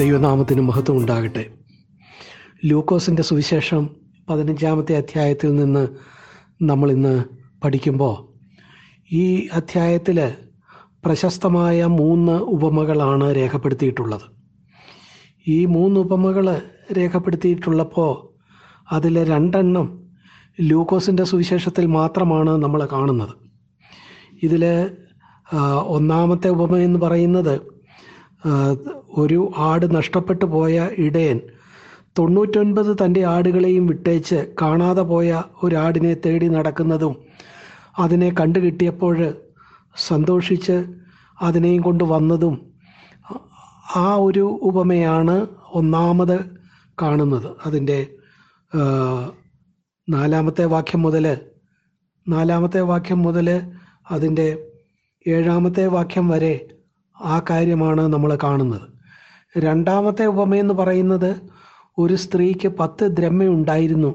ദൈവനാമത്തിന് മഹത്വം ഉണ്ടാകട്ടെ. ലൂക്കോസിന്റെ സുവിശേഷം പതിനഞ്ചാമത്തെ അധ്യായത്തിൽ നിന്ന് നമ്മൾ ഇന്ന് പഠിക്കുമ്പോൾ ഈ അധ്യായത്തിൽ പ്രശസ്തമായ മൂന്ന് ഉപമകളാണ് രേഖപ്പെടുത്തിയിട്ടുള്ളത്. ഈ മൂന്ന് ഉപമകൾ രേഖപ്പെടുത്തിയിട്ടുള്ളപ്പോൾ അതിൽ രണ്ടെണ്ണം ലൂക്കോസിന്റെ സുവിശേഷത്തിൽ മാത്രമാണ് നമ്മൾ കാണുന്നത്. ഇതിൽ ഒന്നാമത്തെ ഉപമ എന്ന് പറയുന്നത് ഒരു ആട് നഷ്ടപ്പെട്ടു പോയ ഇടയൻ തൊണ്ണൂറ്റൊൻപത് തന്റെ ആടുകളെയും വിട്ടേച്ച് കാണാതെ പോയ ഒരാടിനെ തേടി നടക്കുന്നതും അതിനെ കണ്ടുകിട്ടിയപ്പോൾ സന്തോഷിച്ച് അതിനെയും കൊണ്ട് വന്നതും ആ ഒരു ഉപമയാണ് ഒന്നാമത് കാണുന്നത്. അതിന്റെ നാലാമത്തെ വാക്യം മുതൽ നാലാമത്തെ വാക്യം മുതൽ അതിന്റെ ഏഴാമത്തെ വാക്യം വരെ ആ കാര്യമാണ് നമ്മൾ കാണുന്നത്. രണ്ടാമത്തെ ഉപമയെന്ന് പറയുന്നത് ഒരു സ്ത്രീക്ക് പത്ത് ദ്രമ്മയുണ്ടായിരുന്നു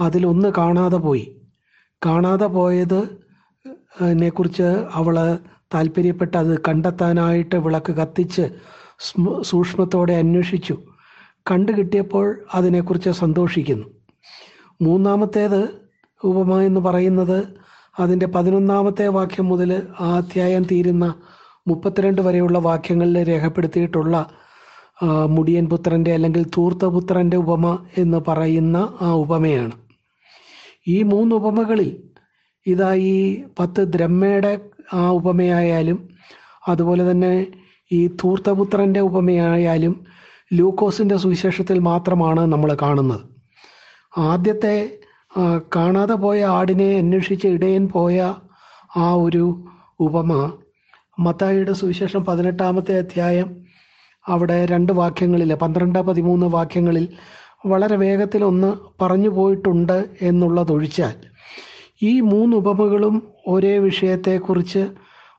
അതിലൊന്ന് കാണാതെ പോയി. കാണാതെ പോയത് കുറിച്ച് അവൾ താല്പര്യപ്പെട്ട് അത് കണ്ടെത്താനായിട്ട് വിളക്ക് കത്തിച്ച് സൂക്ഷ്മത്തോടെ അന്വേഷിച്ചു. കണ്ടു കിട്ടിയപ്പോൾ അതിനെക്കുറിച്ച് സന്തോഷിക്കുന്നു. മൂന്നാമത്തേത് ഉപമ എന്ന് പറയുന്നത് അതിന്റെ പതിനൊന്നാമത്തെ വാക്യം മുതൽ ആ അധ്യായം തീരുന്ന മുപ്പത്തിരണ്ട് വരെയുള്ള വാക്യങ്ങളിൽ രേഖപ്പെടുത്തിയിട്ടുള്ള മുടിയൻ പുത്രന്റെ അല്ലെങ്കിൽ തൂർത്തപുത്രന്റെ ഉപമ എന്ന് പറയുന്ന ആ ഉപമയാണ്. ഈ മൂന്ന് ഉപമകളിൽ ഇതാ ഈ പത്ത് ദ്രഹ്മയുടെ ആ ഉപമയായാലും അതുപോലെ തന്നെ ഈ തൂർത്തപുത്രന്റെ ഉപമയായാലും ലൂക്കോസിന്റെ സുവിശേഷത്തിൽ മാത്രമാണ് നമ്മൾ കാണുന്നത്. ആദ്യത്തെ കാണാതെ പോയ ആടിനെ അന്വേഷിച്ച് ഇടയൻ പോയ ആ ഒരു ഉപമ മത്തായിയുടെ സുവിശേഷം പതിനെട്ടാമത്തെ അധ്യായം അവിടെ രണ്ട് വാക്യങ്ങളിൽ പന്ത്രണ്ട് പതിമൂന്ന് വാക്യങ്ങളിൽ വളരെ വേഗത്തിൽ ഒന്ന് പറഞ്ഞു പോയിട്ടുണ്ട് എന്നുള്ളതൊഴിച്ചാൽ ഈ മൂന്ന് ഉപമകളും ഒരേ വിഷയത്തെക്കുറിച്ച്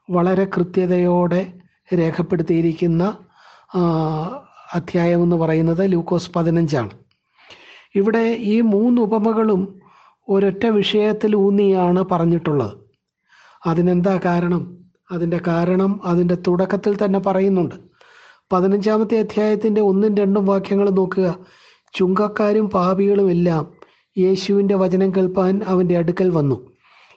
വളരെ കൃത്യതയോടെ രേഖപ്പെടുത്തിയിരിക്കുന്ന അധ്യായം എന്ന് പറയുന്നത് ലൂക്കോസ് പതിനഞ്ചാണ്. ഇവിടെ ഈ മൂന്ന് ഉപമകളും ഒരൊറ്റ വിഷയത്തിൽ ഊന്നിയാണ് പറഞ്ഞിട്ടുള്ളത്. അതിനെന്താ കാരണം? അതിന്റെ കാരണം അതിന്റെ തുടക്കത്തിൽ തന്നെ പറയുന്നുണ്ട്. പതിനഞ്ചാമത്തെ അധ്യായത്തിന്റെ ഒന്നും രണ്ടും വാക്യങ്ങൾ നോക്കുക. ചുങ്കക്കാരും പാപികളും എല്ലാം യേശുവിന്റെ വചനം കേൾപ്പാൻ അവന്റെ അടുക്കൽ വന്നു.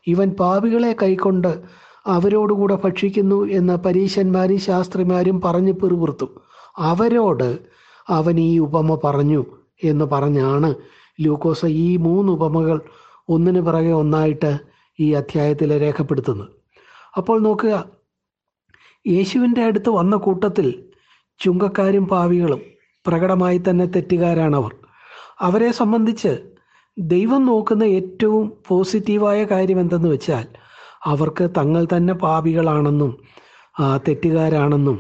ഇവൻ പാപികളെ കൈക്കൊണ്ട് അവരോടുകൂടെ ഭക്ഷിക്കുന്നു എന്ന് പരീശന്മാരും ശാസ്ത്രിമാരും പറഞ്ഞ് പിറുപിറുത്തു. അവരോട് അവൻ ഈ ഉപമ പറഞ്ഞു എന്ന് പറഞ്ഞാണ് ലൂക്കോസ് ഈ മൂന്ന് ഉപമകൾ ഒന്നിനു പിറകെ ഒന്നായിട്ട് ഈ അധ്യായത്തിൽ രേഖപ്പെടുത്തുന്നത്. അപ്പോൾ നോക്കുക യേശുവിന്റെ അടുത്ത് വന്ന കൂട്ടത്തിൽ ചുങ്കക്കാരും പാവികളും പ്രകടമായി തന്നെ തെറ്റുകാരാണവർ. അവരെ സംബന്ധിച്ച് ദൈവം നോക്കുന്ന ഏറ്റവും പോസിറ്റീവായ കാര്യം എന്തെന്ന് വെച്ചാൽ അവർക്ക് തങ്ങൾ തന്നെ പാപികളാണെന്നും തെറ്റുകാരാണെന്നും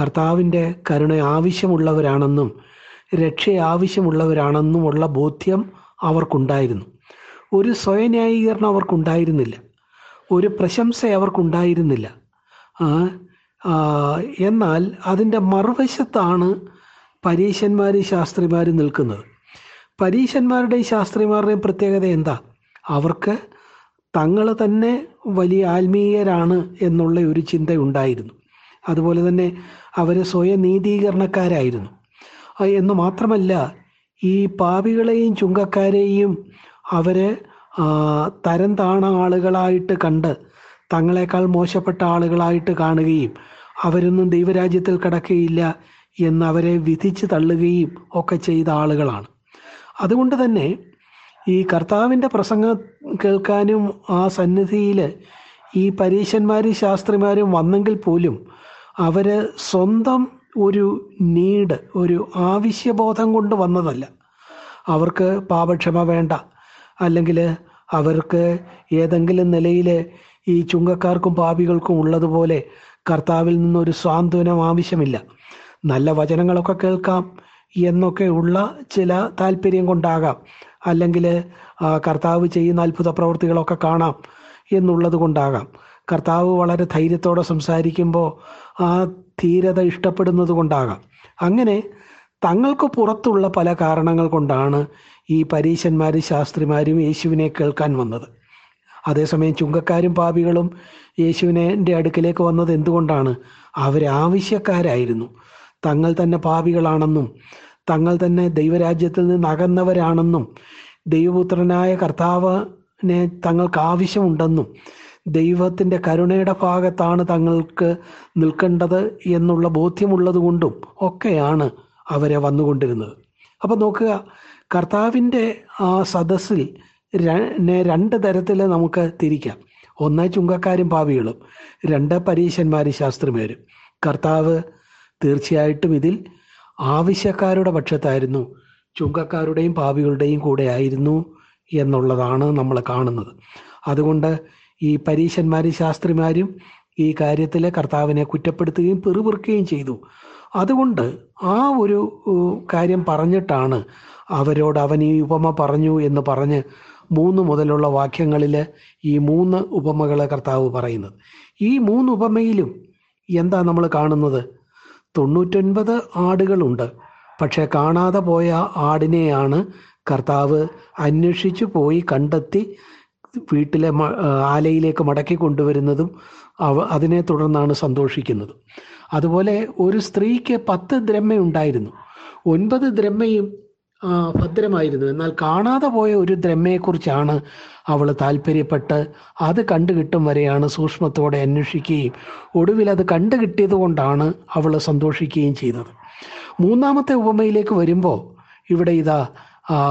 കർത്താവിന്റെ കരുണ ആവശ്യമുള്ളവരാണെന്നും രക്ഷ ആവശ്യമുള്ളവരാണെന്നുമുള്ള ബോധ്യം അവർക്കുണ്ടായിരുന്നു. ഒരു സ്വയന്യായീകരണം അവർക്കുണ്ടായിരുന്നില്ല. ഒരു പ്രശംസ അവർക്കുണ്ടായിരുന്നില്ല. എന്നാൽ അതിന്റെ മറുവശത്താണ് പരീശന്മാരും ശാസ്ത്രിമാരും നിൽക്കുന്നത്. പരീശന്മാരുടെയും ശാസ്ത്രിമാരുടെയും പ്രത്യേകത എന്താ? അവർക്ക് തങ്ങൾ തന്നെ വലിയ ആത്മീയരാണ് എന്നുള്ള ഒരു ചിന്ത ഉണ്ടായിരുന്നു. അതുപോലെ തന്നെ അവർ സ്വയം നീതീകരണക്കാരായിരുന്നു. എന്ന് മാത്രമല്ല ഈ പാപികളെയും ചുങ്കക്കാരെയും അവർ തരം താണ ആളുകളായിട്ട് കണ്ട് തങ്ങളെക്കാൾ മോശപ്പെട്ട ആളുകളായിട്ട് കാണുകയും അവരൊന്നും ദൈവരാജ്യത്തിൽ കിടക്കുകയില്ല എന്ന് അവരെ വിധിച്ച് തള്ളുകയും ഒക്കെ ചെയ്ത ആളുകളാണ്. അതുകൊണ്ട് തന്നെ ഈ കർത്താവിന്റെ പ്രസംഗം കേൾക്കാനും ആ സന്നിധിയിൽ ഈ പരീശന്മാരും ശാസ്ത്രിമാരും വന്നെങ്കിൽ പോലും അവർ സ്വന്തം ഒരു നീഡ് ഒരു ആവശ്യബോധം കൊണ്ട് വന്നതല്ല. അവർക്ക് പാപക്ഷമ വേണ്ട. അല്ലെങ്കിൽ അവർക്ക് ഏതെങ്കിലും നിലയിൽ ഈ ചുങ്കക്കാർക്കും പാപികൾക്കും ഉള്ളതുപോലെ കർത്താവിൽ നിന്നൊരു സ്വാന്തനം ആവശ്യമില്ല. നല്ല വചനങ്ങളൊക്കെ കേൾക്കാം എന്നൊക്കെ ഉള്ള ചില താല്പര്യം കൊണ്ടാകാം. അല്ലെങ്കിൽ കർത്താവ് ചെയ്യുന്ന അത്ഭുത പ്രവൃത്തികളൊക്കെ കാണാം എന്നുള്ളത് കൊണ്ടാകാം. കർത്താവ് വളരെ ധൈര്യത്തോടെ സംസാരിക്കുമ്പോൾ ആ ധീരത ഇഷ്ടപ്പെടുന്നത് കൊണ്ടാകാം. അങ്ങനെ തങ്ങൾക്ക് പുറത്തുള്ള പല കാരണങ്ങൾ കൊണ്ടാണ് ഈ പരീശന്മാരും ശാസ്ത്രിമാരും യേശുവിനെ കേൾക്കാൻ വന്നത്. അതേസമയം ചുങ്കക്കാരും പാപികളും യേശുവിനെ അടുക്കിലേക്ക് വന്നത് എന്തുകൊണ്ടാണ്? അവർ ആവശ്യക്കാരായിരുന്നു. തങ്ങൾ തന്നെ പാപികളാണെന്നും തങ്ങൾ തന്നെ ദൈവരാജ്യത്തിൽ നിന്ന് അകന്നവരാണെന്നും ദൈവപുത്രനായ കർത്താവിനെ തങ്ങൾക്ക് ആവശ്യമുണ്ടെന്നും ദൈവത്തിന്റെ കരുണയുടെ ഭാഗത്താണ് തങ്ങൾക്ക് നിൽക്കേണ്ടത് എന്നുള്ള ബോധ്യമുള്ളത് കൊണ്ടും ഒക്കെയാണ് അവരെ വന്നുകൊണ്ടിരുന്നത്. അപ്പം നോക്കുക കർത്താവിന്റെ ആ സദസ്സിൽ രണ്ട് തരത്തിൽ നമുക്ക് തിരിക്കാം. ഒന്ന് ചുങ്കക്കാരും പാവികളും രണ്ട് പരീശന്മാരും ശാസ്ത്രമേരും. കർത്താവ് തീർച്ചയായിട്ടും ഇതിൽ ആവശ്യക്കാരുടെ പക്ഷത്തായിരുന്നു ചുങ്കക്കാരുടെയും പാവികളുടെയും കൂടെ ആയിരുന്നു എന്നുള്ളതാണ് നമ്മൾ കാണുന്നത്. അതുകൊണ്ട് ഈ പരീശന്മാരും ശാസ്ത്രിമാരും ഈ കാര്യത്തിൽ കർത്താവിനെ കുറ്റപ്പെടുത്തുകയും പെറുപിറുക്കുകയും ചെയ്തു. അതുകൊണ്ട് ആ ഒരു കാര്യം പറഞ്ഞിട്ടാണ് അവരോട് അവൻ ഈ ഉപമ പറഞ്ഞു എന്ന് പറഞ്ഞ് മൂന്ന് മുതലുള്ള വാക്യങ്ങളിൽ ഈ മൂന്ന് ഉപമകളെ കർത്താവ് പറയുന്നത്. ഈ മൂന്ന് ഉപമയിലും എന്താ നമ്മൾ കാണുന്നത്? തൊണ്ണൂറ്റൊൻപത് ആടുകളുണ്ട്. പക്ഷെ കാണാതെ പോയ ആടിനെയാണ് കർത്താവ് അന്വേഷിച്ചു പോയി കണ്ടെത്തി വീട്ടിലെ ആലയിലേക്ക് മടക്കി കൊണ്ടുവരുന്നതും അവ അതിനെ തുടർന്നാണ് സന്തോഷിക്കുന്നത്. അതുപോലെ ഒരു സ്ത്രീക്ക് പത്ത് ദ്രമ്മ ഉണ്ടായിരുന്നു ഒൻപത് ദ്രമ്മയും ഭദ്രമായിരുന്നു. എന്നാൽ കാണാതെ പോയ ഒരു ദ്രമ്മയെക്കുറിച്ചാണ് അവൾ താല്പര്യപ്പെട്ട് അത് കണ്ടു കിട്ടും വരെയാണ് സൂക്ഷ്മത്തോടെ അന്വേഷിക്കുകയും ഒടുവിൽ അത് കണ്ടു കിട്ടിയത് കൊണ്ടാണ് അവൾ സന്തോഷിക്കുകയും ചെയ്തത്. മൂന്നാമത്തെ ഉപമയിലേക്ക് വരുമ്പോൾ ഇവിടെ ഇതാ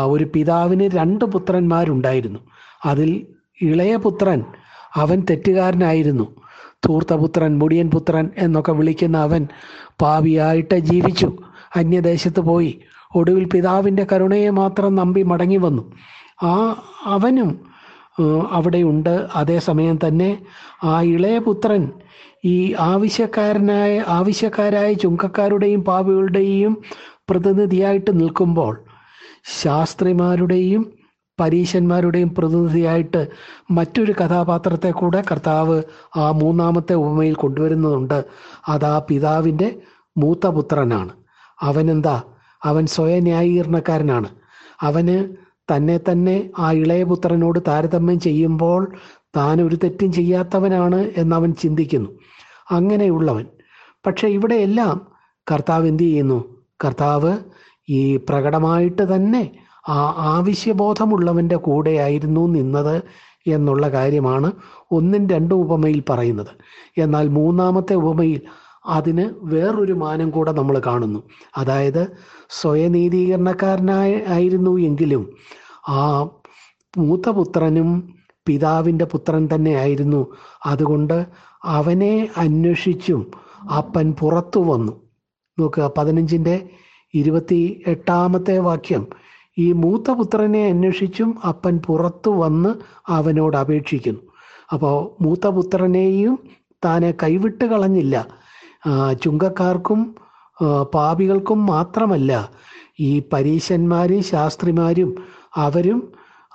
ഒരു പിതാവിന് രണ്ട് പുത്രന്മാരുണ്ടായിരുന്നു. അതിൽ ഇളയ പുത്രൻ അവൻ തെറ്റുകാരനായിരുന്നു. ധൂർത്തപുത്രൻ മുടിയൻ പുത്രൻ എന്നൊക്കെ വിളിക്കുന്ന അവൻ പാവിയായിട്ട് ജീവിച്ചു. അന്യദേശത്ത് പോയി. ഒടുവിൽ പിതാവിന്റെ കരുണയെ മാത്രം നമ്പി മടങ്ങി വന്നു. ആ അവനും അവിടെയുണ്ട്. അതേസമയം തന്നെ ആ ഇളയ പുത്രൻ ഈ ആവശ്യക്കാരനായ ആവശ്യക്കാരായ ചുങ്കക്കാരുടെയും പാവികളുടെയും പ്രതിനിധിയായിട്ട് നിൽക്കുമ്പോൾ ശാസ്ത്രിമാരുടെയും പരീശന്മാരുടെയും പ്രതിനിധിയായിട്ട് മറ്റൊരു കഥാപാത്രത്തെ കൂടെ കർത്താവ് ആ മൂന്നാമത്തെ ഉപമയിൽ കൊണ്ടുവരുന്നുണ്ട്. അത് ആ പിതാവിന്റെ മൂത്ത പുത്രനാണ്. അവനെന്താ? അവൻ സ്വയം ന്യായീകരണക്കാരനാണ്. അവന് തന്നെ തന്നെ ആ ഇളയപുത്രനോട് താരതമ്യം ചെയ്യുമ്പോൾ താൻ ഒരു തെറ്റും ചെയ്യാത്തവനാണ് എന്നവൻ ചിന്തിക്കുന്നു. അങ്ങനെയുള്ളവൻ. പക്ഷെ ഇവിടെയെല്ലാം കർത്താവ് എന്തു ചെയ്യുന്നു? കർത്താവ് ഈ പ്രകടമായിട്ട് തന്നെ ആ ആവശ്യബോധമുള്ളവന്റെ കൂടെയായിരുന്നു നിന്നത് എന്നുള്ള കാര്യമാണ് ഒന്നും രണ്ടും ഉപമയിൽ പറയുന്നത്. എന്നാൽ മൂന്നാമത്തെ ഉപമയിൽ അതിന് വേറൊരു മാനം കൂടെ നമ്മൾ കാണുന്നു. അതായത് സ്വയനീതീകരണക്കാരനായ ആയിരുന്നു എങ്കിലും ആ മൂത്തപുത്രനും പിതാവിന്റെ പുത്രൻ തന്നെ ആയിരുന്നു. അതുകൊണ്ട് അവനെ അന്വേഷിച്ചും അപ്പൻ പുറത്തു വന്നു. നോക്കുക പതിനഞ്ചിന്റെ ഇരുപത്തി എട്ടാമത്തെ വാക്യം. ഈ മൂത്ത പുത്രനെ അന്വേഷിച്ചും അപ്പൻ പുറത്തു വന്ന് അവനോട് അപേക്ഷിക്കുന്നു. അപ്പോൾ മൂത്ത പുത്രനെയും താനെ കൈവിട്ട് കളഞ്ഞില്ല. ചുങ്കക്കാർക്കും പാപികൾക്കും മാത്രമല്ല ഈ പരീശന്മാരും ശാസ്ത്രിമാരും അവരും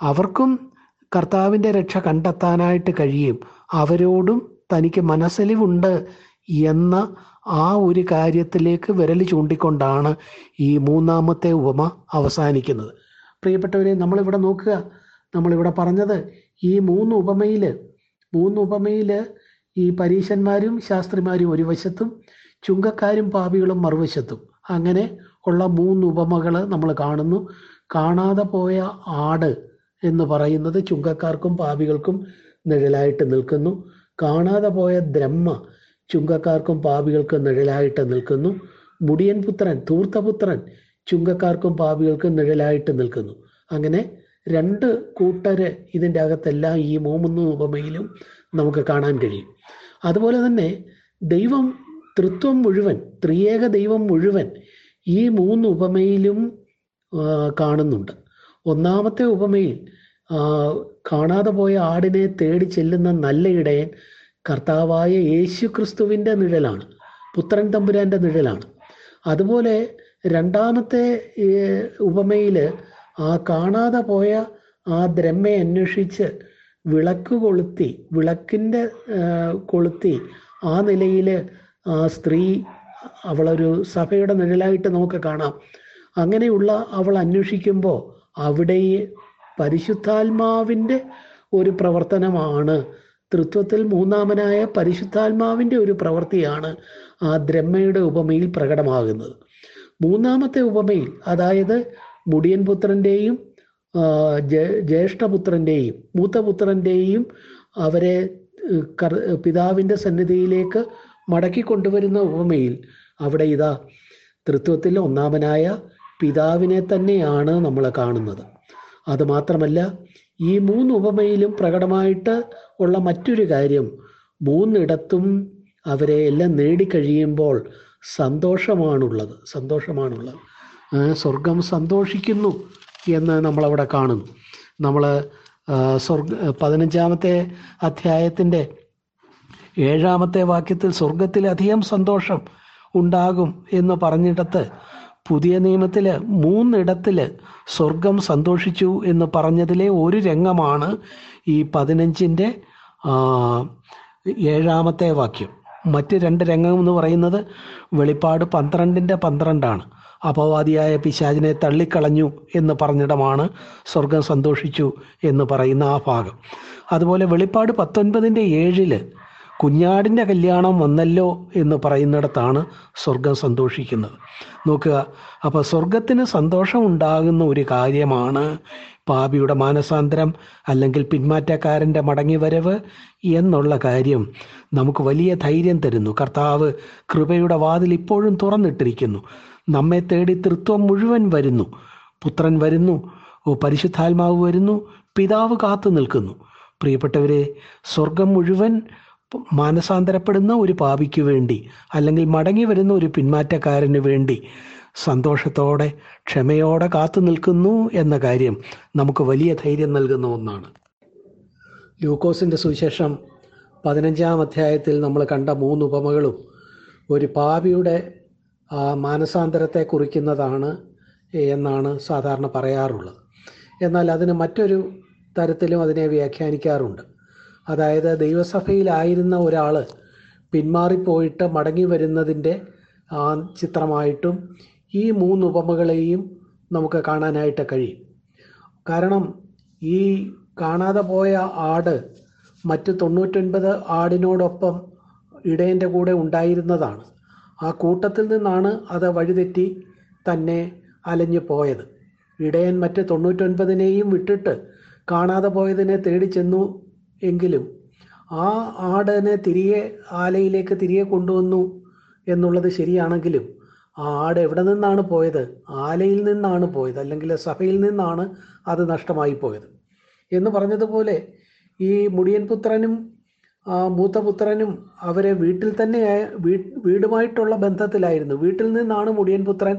അവർക്കും കർത്താവിന്റെ രക്ഷ കണ്ടെത്താനായിട്ട് കഴിയും. അവരോടും തനിക്ക് മനസ്സലിവുണ്ട് എന്ന ആ ഒരു കാര്യത്തിലേക്ക് വിരൽ ചൂണ്ടിക്കൊണ്ടാണ് ഈ മൂന്നാമത്തെ ഉപമ അവസാനിക്കുന്നത്. പ്രിയപ്പെട്ടവരെ നമ്മളിവിടെ നോക്കുക. നമ്മളിവിടെ പറഞ്ഞത് ഈ മൂന്ന് ഉപമയിൽ മൂന്ന് ഉപമയിൽ ഈ പരീശന്മാരും ശാസ്ത്രിമാരും ഒരു വശത്തും ചുങ്കക്കാരും പാപികളും മറുവശത്തും. അങ്ങനെ ഉള്ള മൂന്ന് ഉപമകൾ നമ്മൾ കാണുന്നു. കാണാതെ പോയ ആട് എന്ന് പറയുന്നത് ചുങ്കക്കാർക്കും പാപികൾക്കും നിഴലായിട്ട് നിൽക്കുന്നു. കാണാതെ പോയ ദ്രഹ്മ ചുങ്കക്കാർക്കും പാപികൾക്കും നിഴലായിട്ട് നിൽക്കുന്നു. മുടിയൻ പുത്രൻ ധൂർത്തപുത്രൻ ചുങ്കക്കാർക്കും പാപികൾക്കും നിഴലായിട്ട് നിൽക്കുന്നു. അങ്ങനെ രണ്ട് കൂട്ടര് ഇതിന്റെ അകത്തെല്ലാം ഈ മൂന്ന് ഉപമയിലും നമുക്ക് കാണാൻ കഴിയും. അതുപോലെ തന്നെ ദൈവം തൃത്വം മുഴുവൻ ത്രിയേക ദൈവം മുഴുവൻ ഈ മൂന്ന് ഉപമയിലും കാണുന്നുണ്ട്. ഒന്നാമത്തെ ഉപമയിൽ കാണാതെ പോയ ആടിനെ തേടി ചെല്ലുന്ന നല്ല ഇടയൻ കർത്താവായ യേശു ക്രിസ്തുവിന്റെ നിഴലാണ് പുത്രൻ തമ്പുരാന്റെ നിഴലാണ്. അതുപോലെ രണ്ടാമത്തെ ഉപമയിൽ ആ കാണാതെ പോയ ആ ദ്രമ്മയെ അന്വേഷിച്ച് വിളക്ക് കൊളുത്തി വിളക്കിന്റെ കൊളുത്തി ആ നിലയിൽ ആ സ്ത്രീ അവളൊരു സഭയുടെ നിഴലായിട്ട് നമുക്ക് കാണാം. അങ്ങനെയുള്ള അവൾ അന്വേഷിക്കുമ്പോൾ അവിടെ പരിശുദ്ധാത്മാവിന്റെ ഒരു പ്രവർത്തനമാണ്. തൃത്വത്തിൽ മൂന്നാമനായ പരിശുദ്ധാത്മാവിന്റെ ഒരു പ്രവൃത്തിയാണ് ആ ദ്രഹ്മയുടെ ഉപമയിൽ പ്രകടമാകുന്നത്. മൂന്നാമത്തെ ഉപമയിൽ അതായത് മുടിയൻ പുത്രന്റെയും ജ്യേഷ്ഠപുത്രന്റെയും മൂത്തപുത്രന്റെയും അവരെ പിതാവിന്റെ സന്നിധിയിലേക്ക് മടക്കി കൊണ്ടുവരുന്ന ഉപമയിൽ അവിടെ ഇതാ തൃത്വത്തിൽ ഒന്നാമനായ പിതാവിനെ തന്നെയാണ് നമ്മൾ കാണുന്നത്. അതുമാത്രമല്ല ഈ മൂന്ന് ഉപമയിലും പ്രകടമായിട്ട് ഉള്ള മറ്റൊരു കാര്യം മൂന്നിടത്തും അവരെ എല്ലാം നേടിക്കഴിയുമ്പോൾ സന്തോഷമാണുള്ളത്. സന്തോഷമാണുള്ളത്. സ്വർഗം സന്തോഷിക്കുന്നു. എന്ന് നമ്മളവിടെ കാണുന്നു. നമ്മൾ സ്വർഗ പതിനഞ്ചാമത്തെ അധ്യായത്തിന്റെ ഏഴാമത്തെ വാക്യത്തിൽ സ്വർഗത്തിലധികം സന്തോഷം ഉണ്ടാകും എന്ന് പറഞ്ഞിടത്ത് പുതിയ നിയമത്തിൽ മൂന്നിടത്തിൽ സ്വർഗം സന്തോഷിച്ചു എന്ന് പറഞ്ഞതിലെ ഒരു രംഗമാണ് ഈ പതിനഞ്ചിന്റെ ഏഴാമത്തെ വാക്യം. മറ്റ് രണ്ട് രംഗം എന്ന് പറയുന്നത് വെളിപ്പാട് പന്ത്രണ്ടിന്റെ പന്ത്രണ്ടാണ്. അപവാദിയായ പിശാചിനെ തള്ളിക്കളഞ്ഞു എന്ന് പറഞ്ഞിടമാണ് സ്വർഗം സന്തോഷിച്ചു എന്ന് പറയുന്ന ആ ഭാഗം. അതുപോലെ വെളിപ്പാട് പത്തൊൻപതിന്റെ ഏഴിൽ കുഞ്ഞാടിന്റെ കല്യാണം വന്നല്ലോ എന്ന് പറയുന്നിടത്താണ് സ്വർഗം സന്തോഷിക്കുന്നത്. നോക്കുക അപ്പോൾ സ്വർഗത്തിന് സന്തോഷം ഉണ്ടാകുന്ന ഒരു കാര്യമാണ് പാപിയുടെ മാനസാന്തരം അല്ലെങ്കിൽ പിന്മാറ്റക്കാരന്റെ മടങ്ങിവരവ് എന്നുള്ള കാര്യം നമുക്ക് വലിയ ധൈര്യം തരുന്നു. കർത്താവ് കൃപയുടെ വാതിൽ ഇപ്പോഴും തുറന്നിട്ടിരിക്കുന്നു. നമ്മെ തേടി തൃത്വം മുഴുവൻ വരുന്നു. പുത്രൻ വരുന്നു. ഓ പരിശുദ്ധാത്മാവ് വരുന്നു. പിതാവ് കാത്തു നിൽക്കുന്നു. പ്രിയപ്പെട്ടവരെ സ്വർഗം മുഴുവൻ മാനസാന്തരപ്പെടുന്ന ഒരു പാപിക്ക് വേണ്ടി അല്ലെങ്കിൽ മടങ്ങി വരുന്ന ഒരു പിന്മാറ്റക്കാരന് വേണ്ടി സന്തോഷത്തോടെ ക്ഷമയോടെ കാത്തു നിൽക്കുന്നു എന്ന കാര്യം നമുക്ക് വലിയ ധൈര്യം നൽകുന്ന ഒന്നാണ്. ലൂക്കോസിന്റെ സുവിശേഷം പതിനഞ്ചാം അധ്യായത്തിൽ നമ്മൾ കണ്ട മൂന്ന് ഉപമകളും ഒരു പാപിയുടെ മാനസാന്തരത്തെ കുറിക്കുന്നതാണ് എന്നാണ് സാധാരണ പറയാറുള്ളത്. എന്നാൽ അതിന് മറ്റൊരു തരത്തിലും അതിനെ വ്യാഖ്യാനിക്കാറുണ്ട്. അതായത് ദൈവസഭയിലായിരുന്ന ഒരാൾ പിന്മാറിപ്പോയിട്ട് മടങ്ങി വരുന്നതിന്റെ ചിത്രമായിട്ടും ഈ മൂന്ന് ഉപമകളെയും നമുക്ക് കാണാനായിട്ട് കഴിയും. കാരണം ഈ കാണാതെ പോയ ആട് മറ്റ് തൊണ്ണൂറ്റൊൻപത് ആടിനോടൊപ്പം ഇടയന്റെ കൂടെ ഉണ്ടായിരുന്നതാണ്. ആ കൂട്ടത്തിൽ നിന്നാണ് അത് വഴിതെറ്റി തന്നെ അലഞ്ഞു പോയത്. ഇടയൻ മറ്റ് തൊണ്ണൂറ്റൊൻപതിനെയും വിട്ടിട്ട് കാണാതെ പോയതിനെ തേടി ചെന്നു എങ്കിലും ആ ആടിനെ തിരികെ ആലയിലേക്ക് തിരികെ കൊണ്ടുവന്നു എന്നുള്ളത് ശരിയാണെങ്കിലും ആ ആട് എവിടെ നിന്നാണ് പോയത്? ആലയിൽ നിന്നാണ് പോയത്. അല്ലെങ്കിൽ സഭയിൽ നിന്നാണ് അത് നഷ്ടമായി പോയത്. എന്ന് പറഞ്ഞതുപോലെ ഈ മുടിയൻ പുത്രനും മൂത്തപുത്രനും അവരെ വീട്ടിൽ തന്നെ വീടുമായിട്ടുള്ള ബന്ധത്തിലായിരുന്നു. വീട്ടിൽ നിന്നാണ് മുടിയൻ പുത്രൻ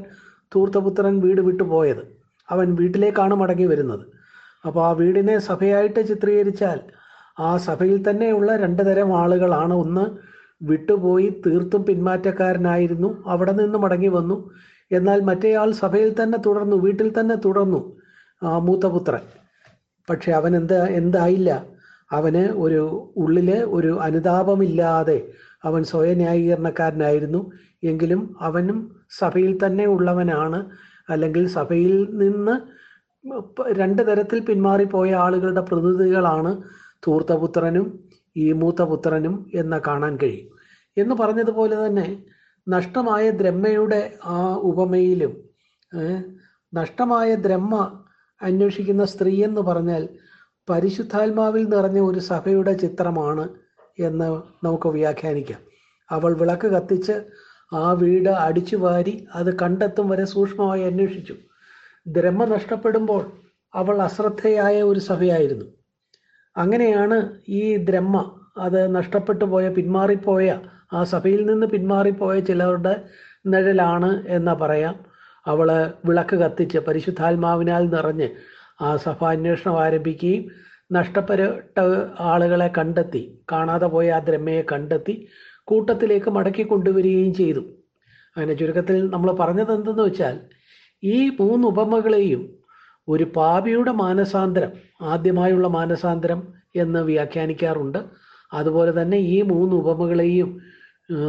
തൂർത്തപുത്രൻ വീട് വിട്ടു പോയത്. അവൻ വീട്ടിലേക്കാണ് മടങ്ങി വരുന്നത്. അപ്പോൾ ആ വീടിനെ സഭയായിട്ട് ചിത്രീകരിച്ചാൽ ആ സഭയിൽ തന്നെയുള്ള രണ്ട് തരം ആളുകളാണ്. ഒന്ന് വിട്ടുപോയി തീർത്തും പിന്മാറ്റക്കാരനായിരുന്നു. അവിടെ നിന്ന് മടങ്ങി വന്നു. എന്നാൽ മറ്റേയാൾ സഭയിൽ തന്നെ തുടർന്നു വീട്ടിൽ തന്നെ തുടർന്നു ആ മൂത്തപുത്രൻ പക്ഷെ അവൻ എന്താ എന്തായില്ല. അവന് ഒരു ഉള്ളിൽ ഒരു അനുതാപമില്ലാതെ അവൻ സ്വയം ന്യായീകരണക്കാരനായിരുന്നു. എങ്കിലും അവനും സഭയിൽ തന്നെ ഉള്ളവനാണ്. അല്ലെങ്കിൽ സഭയിൽ നിന്ന് രണ്ട് തരത്തിൽ പിന്മാറിപ്പോയ ആളുകളുടെ പ്രതിനിധികളാണ് ധൂർത്തപുത്രനും ഈ മൂത്തപുത്രനും എന്ന് കാണാൻ കഴിയും. എന്ന് പറഞ്ഞതുപോലെ തന്നെ നഷ്ടമായ ദ്രഹ്മയുടെ ആ ഉപമയിലും നഷ്ടമായ ദ്രഹ്മ അന്വേഷിക്കുന്ന സ്ത്രീ എന്ന് പറഞ്ഞാൽ പരിശുദ്ധാത്മാവിൽ നിറഞ്ഞ ഒരു സഭയുടെ ചിത്രമാണ് എന്ന് നമുക്ക് വ്യാഖ്യാനിക്കാം. അവൾ വിളക്ക് കത്തിച്ച് ആ വീട് അടിച്ചു വാരി അത് കണ്ടെത്തും വരെ സൂക്ഷ്മമായി അന്വേഷിച്ചു. ദ്രഹ്മ നഷ്ടപ്പെടുമ്പോൾ അവൾ അശ്രദ്ധയായ ഒരു സഭയായിരുന്നു. അങ്ങനെയാണ് ഈ ദ്രഹ്മ അത് നഷ്ടപ്പെട്ടു പോയ പിന്മാറിപ്പോയ ആ സഭയിൽ നിന്ന് പിന്മാറിപ്പോയ ചിലരുടെ നിഴലാണ് എന്ന് പറയാം. അവൾ വിളക്ക് കത്തിച്ച് പരിശുദ്ധാത്മാവിനാൽ നിറഞ്ഞ് ആ സഭ അന്വേഷണം ആരംഭിക്കുകയും നഷ്ടപ്പെട്ട ആളുകളെ കണ്ടെത്തി കാണാതെ പോയ ആ ദ്രമ്മയെ കണ്ടെത്തി കൂട്ടത്തിലേക്ക് മടക്കി കൊണ്ടുവരികയും ചെയ്തു. അങ്ങനെ ചുരുക്കത്തിൽ നമ്മൾ പറഞ്ഞത് എന്തെന്ന് വെച്ചാൽ ഈ മൂന്ന് ഉപമകളെയും ഒരു പാപിയുടെ മാനസാന്തരം ആദ്യമായുള്ള മാനസാന്തരം എന്ന് വ്യാഖ്യാനിക്കാറുണ്ട്. അതുപോലെ തന്നെ ഈ മൂന്ന് ഉപമകളെയും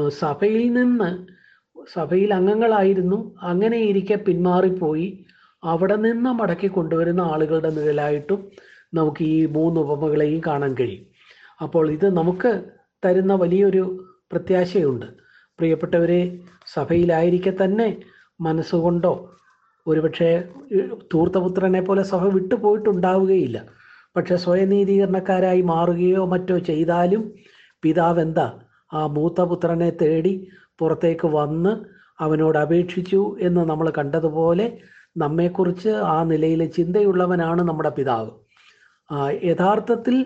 സഭയിൽ നിന്ന് സഭയിൽ അംഗങ്ങളായിരുന്നു. അങ്ങനെ ഇരിക്കെ പിന്മാറിപ്പോയി. അവിടെ നിന്ന് മടക്കി കൊണ്ടുവരുന്ന ആളുകളുടെ നിഴലായിട്ടും നമുക്ക് ഈ മൂന്ന് ഉപമകളെയും കാണാൻ കഴിയും. അപ്പോൾ ഇത് നമുക്ക് തരുന്ന വലിയൊരു പ്രത്യാശയുണ്ട്. പ്രിയപ്പെട്ടവരെ സഭയിലായിരിക്കെ തന്നെ മനസ്സുകൊണ്ടോ ഒരുപക്ഷെ തൂർത്തപുത്രനെ പോലെ സഭ വിട്ടുപോയിട്ടുണ്ടാവുകയില്ല പക്ഷെ സ്വയനീതീകരണക്കാരായി മാറുകയോ മറ്റോ ചെയ്താലും പിതാവ് എന്താ ആ മൂത്തപുത്രനെ തേടി പുറത്തേക്ക് വന്ന് അവനോട് അപേക്ഷിച്ചു എന്ന് നമ്മൾ കണ്ടതുപോലെ നമ്മെക്കുറിച്ച് ആ നിലയിൽ ചിന്തയുള്ളവനാണ് നമ്മുടെ പിതാവ്. യഥാർത്ഥത്തിൽ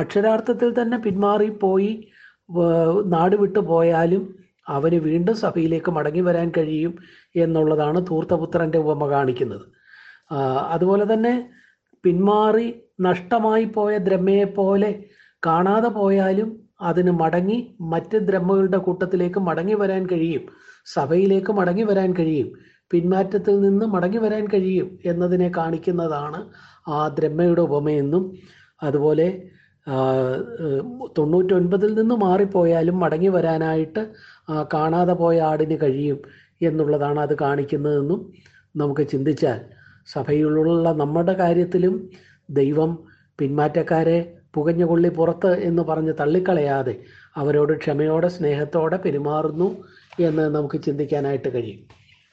അക്ഷരാർത്ഥത്തിൽ തന്നെ പിന്മാറിപ്പോയി നാട് വിട്ടു പോയാലും അവന് വീണ്ടും സഭയിലേക്ക് മടങ്ങി വരാൻ കഴിയും എന്നുള്ളതാണ് തൂർത്തപുത്രന്റെ ഉപമ കാണിക്കുന്നത്. അതുപോലെ തന്നെ പിന്മാറി നഷ്ടമായി പോയ ദ്രമ്മയെ പോലെ കാണാതെ പോയാലും അതിന് മടങ്ങി മറ്റ് ദ്രമ്മകളുടെ കൂട്ടത്തിലേക്ക് മടങ്ങി വരാൻ കഴിയും സഭയിലേക്ക് മടങ്ങി വരാൻ കഴിയും. പിന്മാറ്റത്തിൽ നിന്ന് മടങ്ങി വരാൻ കഴിയും എന്നതിനെ കാണിക്കുന്നതാണ് ആ ദ്രഹ്മയുടെ ഉപമയെന്നും അതുപോലെ തൊണ്ണൂറ്റൊൻപതിൽ നിന്ന് മാറിപ്പോയാലും മടങ്ങി വരാനായിട്ട് കാണാതെ പോയ ആടിന് കഴിയും എന്നുള്ളതാണ് അത് കാണിക്കുന്നതെന്നും നമുക്ക് ചിന്തിച്ചാൽ സഭയിലുള്ള നമ്മുടെ കാര്യത്തിലും ദൈവം പിന്മാറ്റക്കാരെ പുകഞ്ഞുകൊള്ളി പുറത്ത് എന്ന് പറഞ്ഞ് തള്ളിക്കളയാതെ അവരോട് ക്ഷമയോടെ സ്നേഹത്തോടെ പെരുമാറുന്നു എന്ന് നമുക്ക് ചിന്തിക്കാനായിട്ട് കഴിയും.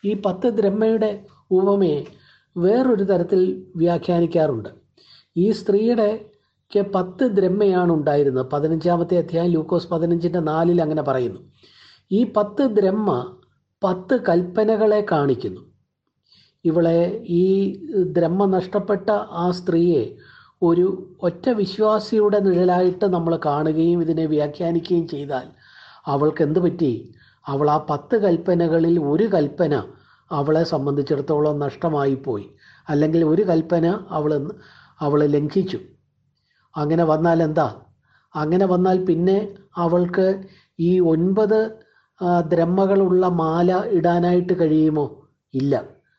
ഈ പത്ത് ദ്രഹ്മയുടെ ഉപമയെ വേറൊരു തരത്തിൽ വ്യാഖ്യാനിക്കാറുണ്ട്. ഈ സ്ത്രീയുടെ പത്ത് ദ്രഹ്മയാണ് ഉണ്ടായിരുന്നത്. പതിനഞ്ചാമത്തെ അധ്യായം ലൂക്കോസ് പതിനഞ്ചിന്റെ നാലിൽ അങ്ങനെ പറയുന്നു. ഈ പത്ത് ദ്രഹ്മ പത്ത് കൽപ്പനകളെ കാണിക്കുന്നു. ഇവളെ ഈ ദ്രഹ്മ നഷ്ടപ്പെട്ട ആ സ്ത്രീയെ ഒരു ഒറ്റ വിശ്വാസിയുടെ നിഴലായിട്ട് നമ്മൾ കാണുകയും ഇതിനെ വ്യാഖ്യാനിക്കുകയും ചെയ്താൽ അവൾക്ക് എന്ത് പറ്റി? അവൾ ആ പത്ത് കൽപ്പനകളിൽ ഒരു കൽപ്പന അവളെ സംബന്ധിച്ചിടത്തോളം നഷ്ടമായി പോയി അല്ലെങ്കിൽ ഒരു കൽപ്പന അവൾ അവൾ ലംഘിച്ചു. അങ്ങനെ വന്നാൽ എന്താ? അങ്ങനെ വന്നാൽ പിന്നെ അവൾക്ക് ഈ ഒൻപത് ദ്രമകളുള്ള മാല ഇടാനായിട്ട് കഴിയുമോ? ഇല്ല.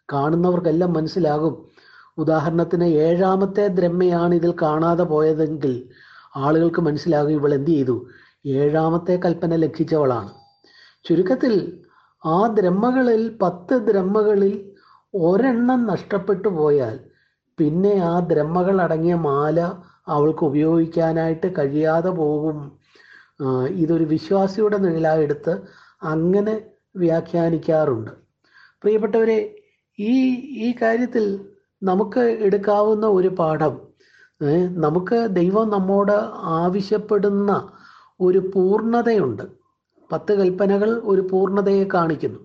കാണുന്നവർക്കെല്ലാം മനസ്സിലാകും. ഉദാഹരണത്തിന് ഏഴാമത്തെ ദ്രഹ്മയാണ് ഇതിൽ കാണാതെ പോയതെങ്കിൽ ആളുകൾക്ക് മനസ്സിലാകും ഇവൾ എന്ത് ചെയ്തു. ഏഴാമത്തെ കൽപ്പന ലംഘിച്ചവളാണ്. ചുരുക്കത്തിൽ ആ ദ്രഹ്മകളിൽ പത്ത് ദ്രഹ്മകളിൽ ഒരെണ്ണം നഷ്ടപ്പെട്ടു പോയാൽ പിന്നെ ആ ദ്രഹ്മകൾ അടങ്ങിയ മാല അവൾക്ക് ഉപയോഗിക്കാനായിട്ട് കഴിയാതെ പോകും. ഇതൊരു വിശ്വാസിയുടെ നിഴലായെടുത്ത് അങ്ങനെ വ്യാഖ്യാനിക്കാറുണ്ട്. പ്രിയപ്പെട്ടവരെ ഈ ഈ കാര്യത്തിൽ നമുക്ക് എടുക്കാവുന്ന ഒരു പാഠം നമുക്ക് ദൈവം നമ്മോട് ആവശ്യപ്പെടുന്ന ഒരു പൂർണതയുണ്ട്. പത്ത് കൽപ്പനകൾ ഒരു പൂർണതയെ കാണിക്കുന്നു.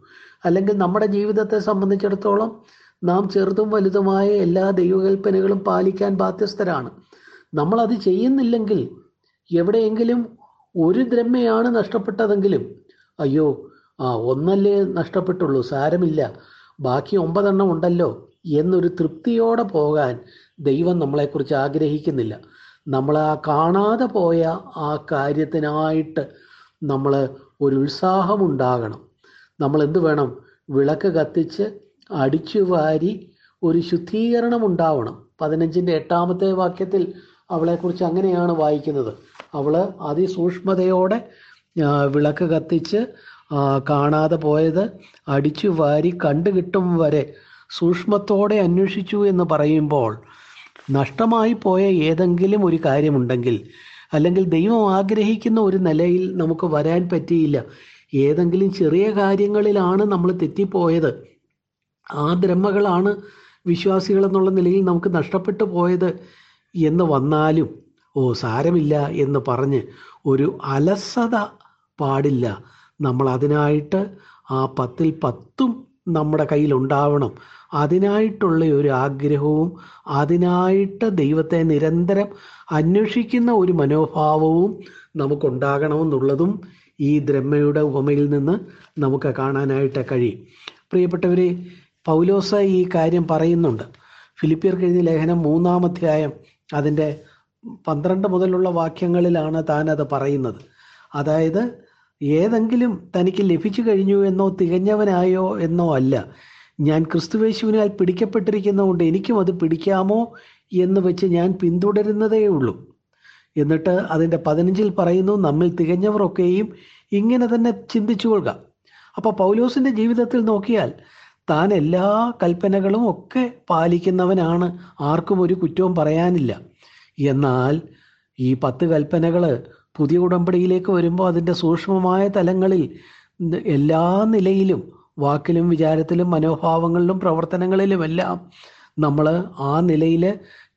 അല്ലെങ്കിൽ നമ്മുടെ ജീവിതത്തെ സംബന്ധിച്ചിടത്തോളം നാം ചെറുതും വലുതുമായ എല്ലാ ദൈവകൽപ്പനകളും പാലിക്കാൻ ബാധ്യസ്ഥരാണ്. നമ്മൾ അത് ചെയ്യുന്നില്ലെങ്കിൽ എവിടെയെങ്കിലും ഒരു ദ്രമ്മയാണ് നഷ്ടപ്പെട്ടതെങ്കിലും അയ്യോ ആ ഒന്നല്ലേ നഷ്ടപ്പെട്ടുള്ളൂ സാരമില്ല ബാക്കി ഒമ്പതെണ്ണം ഉണ്ടല്ലോ എന്നൊരു തൃപ്തിയോടെ പോകാൻ ദൈവം നമ്മളെക്കുറിച്ച് ആഗ്രഹിക്കുന്നില്ല. നമ്മൾ ആ കാണാതെ പോയ ആ കാര്യത്തിനായിട്ട് നമ്മൾ ഒരു ഉത്സാഹമുണ്ടാകണം നമ്മൾ എന്ത് വേണം? വിളക്ക് കത്തിച്ച് അടിച്ചു വാരി ഒരു ശുദ്ധീകരണം ഉണ്ടാവണം പതിനഞ്ചിന്റെ എട്ടാമത്തെ വാക്യത്തിൽ അവളെക്കുറിച്ച് അങ്ങനെയാണ് വായിക്കുന്നത്. അവൾ അതിസൂക്ഷ്മതയോടെ വിളക്ക് കത്തിച്ച് കാണാതെ പോയത് അടിച്ചു വാരി കണ്ടു കിട്ടും വരെ സൂക്ഷ്മത്തോടെ അന്വേഷിച്ചു എന്ന് പറയുമ്പോൾ നഷ്ടമായി പോയ ഏതെങ്കിലും ഒരു കാര്യമുണ്ടെങ്കിൽ അല്ലെങ്കിൽ ദൈവം ആഗ്രഹിക്കുന്ന ഒരു നിലയിൽ നമുക്ക് വരാൻ പറ്റിയില്ല. ഏതെങ്കിലും ചെറിയ കാര്യങ്ങളിലാണ് നമ്മൾ തെറ്റിപ്പോയത്. ആ ദ്രഹ്മകളാണ് വിശ്വാസികൾ എന്നുള്ള നിലയിൽ നമുക്ക് നഷ്ടപ്പെട്ടു പോയത് എന്ന് വന്നാലും ഓ സാരമില്ല എന്ന് പറഞ്ഞ് ഒരു അലസത പാടില്ല. നമ്മൾ അതിനായിട്ട് ആ പത്തിൽ പത്തും നമ്മുടെ കയ്യിൽ ഉണ്ടാവണം അതിനായിട്ടുള്ള ഒരു ആഗ്രഹവും അതിനായിട്ട് ദൈവത്തെ നിരന്തരം അന്വേഷിക്കുന്ന ഒരു മനോഭാവവും നമുക്കുണ്ടാകണമെന്നുള്ളതും ഈ ദ്രഹ്മയുടെ ഉപമയിൽ നിന്ന് നമുക്ക് കാണാനായിട്ട് കഴിയും. പ്രിയപ്പെട്ടവരെ പൗലോസ ഈ കാര്യം പറയുന്നുണ്ട്. ഫിലിപ്പിയർ എഴുതിയ ലേഖനം മൂന്നാമധ്യായം അതിന്റെ പന്ത്രണ്ട് മുതലുള്ള വാക്യങ്ങളിലാണ് താൻ അത് പറയുന്നത്. അതായത് ഏതെങ്കിലും തനിക്ക് ലഭിച്ചു കഴിഞ്ഞു എന്നോ തികഞ്ഞവനായോ എന്നോ അല്ല. ഞാൻ ക്രിസ്തുവേശുവിനാൽ പിടിക്കപ്പെട്ടിരിക്കുന്നതുകൊണ്ട് എനിക്കും അത് പിടിക്കാമോ എന്ന് വെച്ച് ഞാൻ പിന്തുടരുന്നതേ ഉള്ളൂ. എന്നിട്ട് അതിന്റെ പതിനഞ്ചിൽ പറയുന്നു നമ്മിൽ തികഞ്ഞവരൊക്കെയും ഇങ്ങനെ തന്നെ ചിന്തിച്ചു കൊള്ളുക. അപ്പോൾ പൗലോസിന്റെ ജീവിതത്തിൽ നോക്കിയാൽ താൻ എല്ലാ കൽപ്പനകളും ഒക്കെ പാലിക്കുന്നവനാണ്. ആർക്കും ഒരു കുറ്റവും പറയാനില്ല. എന്നാൽ ഈ പത്ത് കൽപ്പനകൾ പുതിയ ഉടമ്പടിയിലേക്ക് വരുമ്പോൾ അതിന്റെ സൂക്ഷ്മമായ തലങ്ങളിൽ എല്ലാ നിലയിലും വാക്കിലും വിചാരത്തിലും മനോഭാവങ്ങളിലും പ്രവർത്തനങ്ങളിലുമെല്ലാം നമ്മൾ ആ നിലയിൽ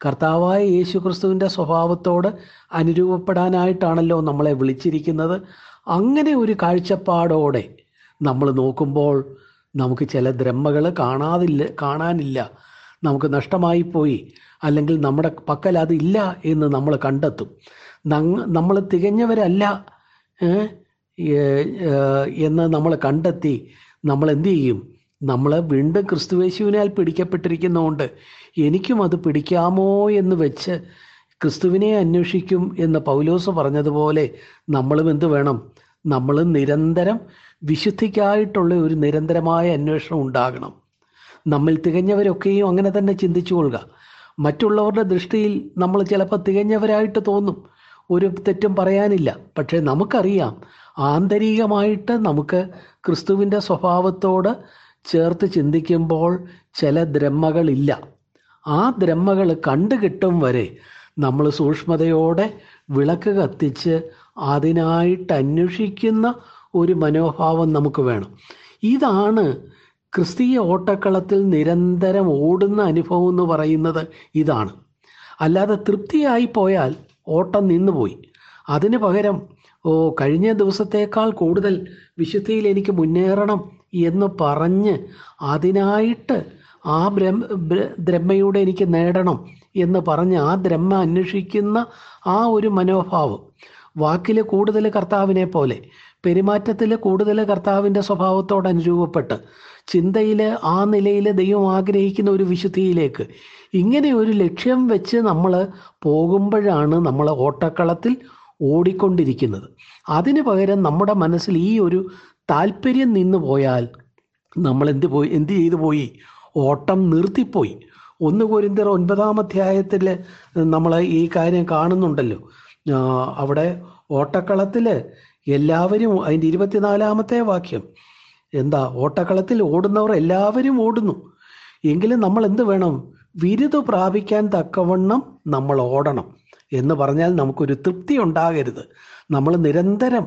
കർത്താവായ യേശു ക്രിസ്തുവിന്റെ സ്വഭാവത്തോട് അനുരൂപപ്പെടാനായിട്ടാണല്ലോ നമ്മളെ വിളിച്ചിരിക്കുന്നത്. അങ്ങനെ ഒരു കാഴ്ചപ്പാടോടെ നമ്മൾ നോക്കുമ്പോൾ നമുക്ക് ചില ദ്രമകൾ കാണാതില്ല കാണാനില്ല. നമുക്ക് നഷ്ടമായി പോയി അല്ലെങ്കിൽ നമ്മുടെ പക്കൽ അതില്ല എന്ന് നമ്മൾ കണ്ടെത്തും. നമ്മൾ തികഞ്ഞവരല്ല. എന്ന് നമ്മൾ കണ്ടെത്തി നമ്മൾ എന്തു ചെയ്യും? നമ്മൾ വീണ്ടും ക്രിസ്തുവേശുവിനാൽ പിടിക്കപ്പെട്ടിരിക്കുന്നതുകൊണ്ട് എനിക്കും അത് പിടിക്കാമോ എന്ന് വെച്ച് ക്രിസ്തുവിനെ അന്വേഷിക്കും എന്ന് പൗലോസ് പറഞ്ഞതുപോലെ നമ്മളും എന്ത് വേണം? നമ്മൾ നിരന്തരം വിശുദ്ധിക്കായിട്ടുള്ള ഒരു നിരന്തരമായ അന്വേഷണം ഉണ്ടാകണം. നമ്മൾ തികഞ്ഞവരൊക്കെയും അങ്ങനെ തന്നെ ചിന്തിച്ചു കൊള്ളുക. മറ്റുള്ളവരുടെ ദൃഷ്ടിയിൽ നമ്മൾ ചിലപ്പോൾ തികഞ്ഞവരായിട്ട് തോന്നും. ഒരു തെറ്റും പറയാനില്ല. പക്ഷേ നമുക്കറിയാം ആന്തരികമായിട്ട് നമുക്ക് ക്രിസ്തുവിന്റെ സ്വഭാവത്തോട് ചേർത്ത് ചിന്തിക്കുമ്പോൾ ചില ദ്രമകളില്ല ആ ദ്രമകൾ കണ്ടു കിട്ടും വരെ നമ്മൾ സൂക്ഷ്മതയോടെ വിളക്ക് കത്തിച്ച് അതിനായിട്ട് അന്വേഷിക്കുന്ന ഒരു മനോഭാവം നമുക്ക് വേണം. ഇതാണ് ക്രിസ്തീയ ഓട്ടക്കളത്തിൽ നിരന്തരം ഓടുന്ന അനുഭവം എന്ന് പറയുന്നത് ഇതാണ്. അല്ലാതെ തൃപ്തിയായി പോയാൽ ഓട്ടം നിന്നുപോയി. അതിന് പകരം ഓ കഴിഞ്ഞ ദിവസത്തേക്കാൾ കൂടുതൽ വിശുദ്ധിയിൽ എനിക്ക് മുന്നേറണം എന്ന് പറഞ്ഞ് അതിനായിട്ട് ആ ബ്രഹ്മ ദ്രഹ്മയുടെ എനിക്ക് നേടണം എന്ന് പറഞ്ഞ് ആ ദ്രഹ്മ അന്വേഷിക്കുന്ന ആ ഒരു മനോഭാവം. വാക്കിൽ കൂടുതൽ കർത്താവിനെ പോലെ പെരുമാറ്റത്തിൽ കൂടുതൽ കർത്താവിന്റെ സ്വഭാവത്തോട് അനുരൂപപ്പെട്ട് ചിന്തയിൽ ആ നിലയിൽ ദൈവം ആഗ്രഹിക്കുന്ന ഒരു വിശുദ്ധിയിലേക്ക് ഇങ്ങനെ ഒരു ലക്ഷ്യം വെച്ച് നമ്മൾ പോകുമ്പോഴാണ് നമ്മൾ ഓട്ടക്കളത്തിൽ ഓടിക്കൊണ്ടിരിക്കുന്നത്. അതിന് പകരം നമ്മുടെ മനസ്സിൽ ഈ ഒരു താല്പര്യം നിന്ന് പോയാൽ നമ്മൾ എന്ത് പോയി എന്ത് ചെയ്തു പോയി? ഓട്ടം നിർത്തിപ്പോയി. ഒന്ന് കോരിന്തർ ഒൻപതാം അധ്യായത്തിൽ നമ്മൾ ഈ കാര്യം കാണുന്നുണ്ടല്ലോ. അവിടെ ഓട്ടക്കളത്തിൽ എല്ലാവരും അതിന്റെ ഇരുപത്തിനാലാമത്തെ വാക്യം എന്താ? ഓട്ടക്കളത്തിൽ ഓടുന്നവർ എല്ലാവരും ഓടുന്നു. എങ്കിലും നമ്മൾ എന്ത് വേണം? വിരുദ് പ്രാപിക്കാൻ തക്കവണ്ണം നമ്മൾ ഓടണം എന്ന് പറഞ്ഞാൽ നമുക്കൊരു തൃപ്തി ഉണ്ടാകരുത്. നമ്മൾ നിരന്തരം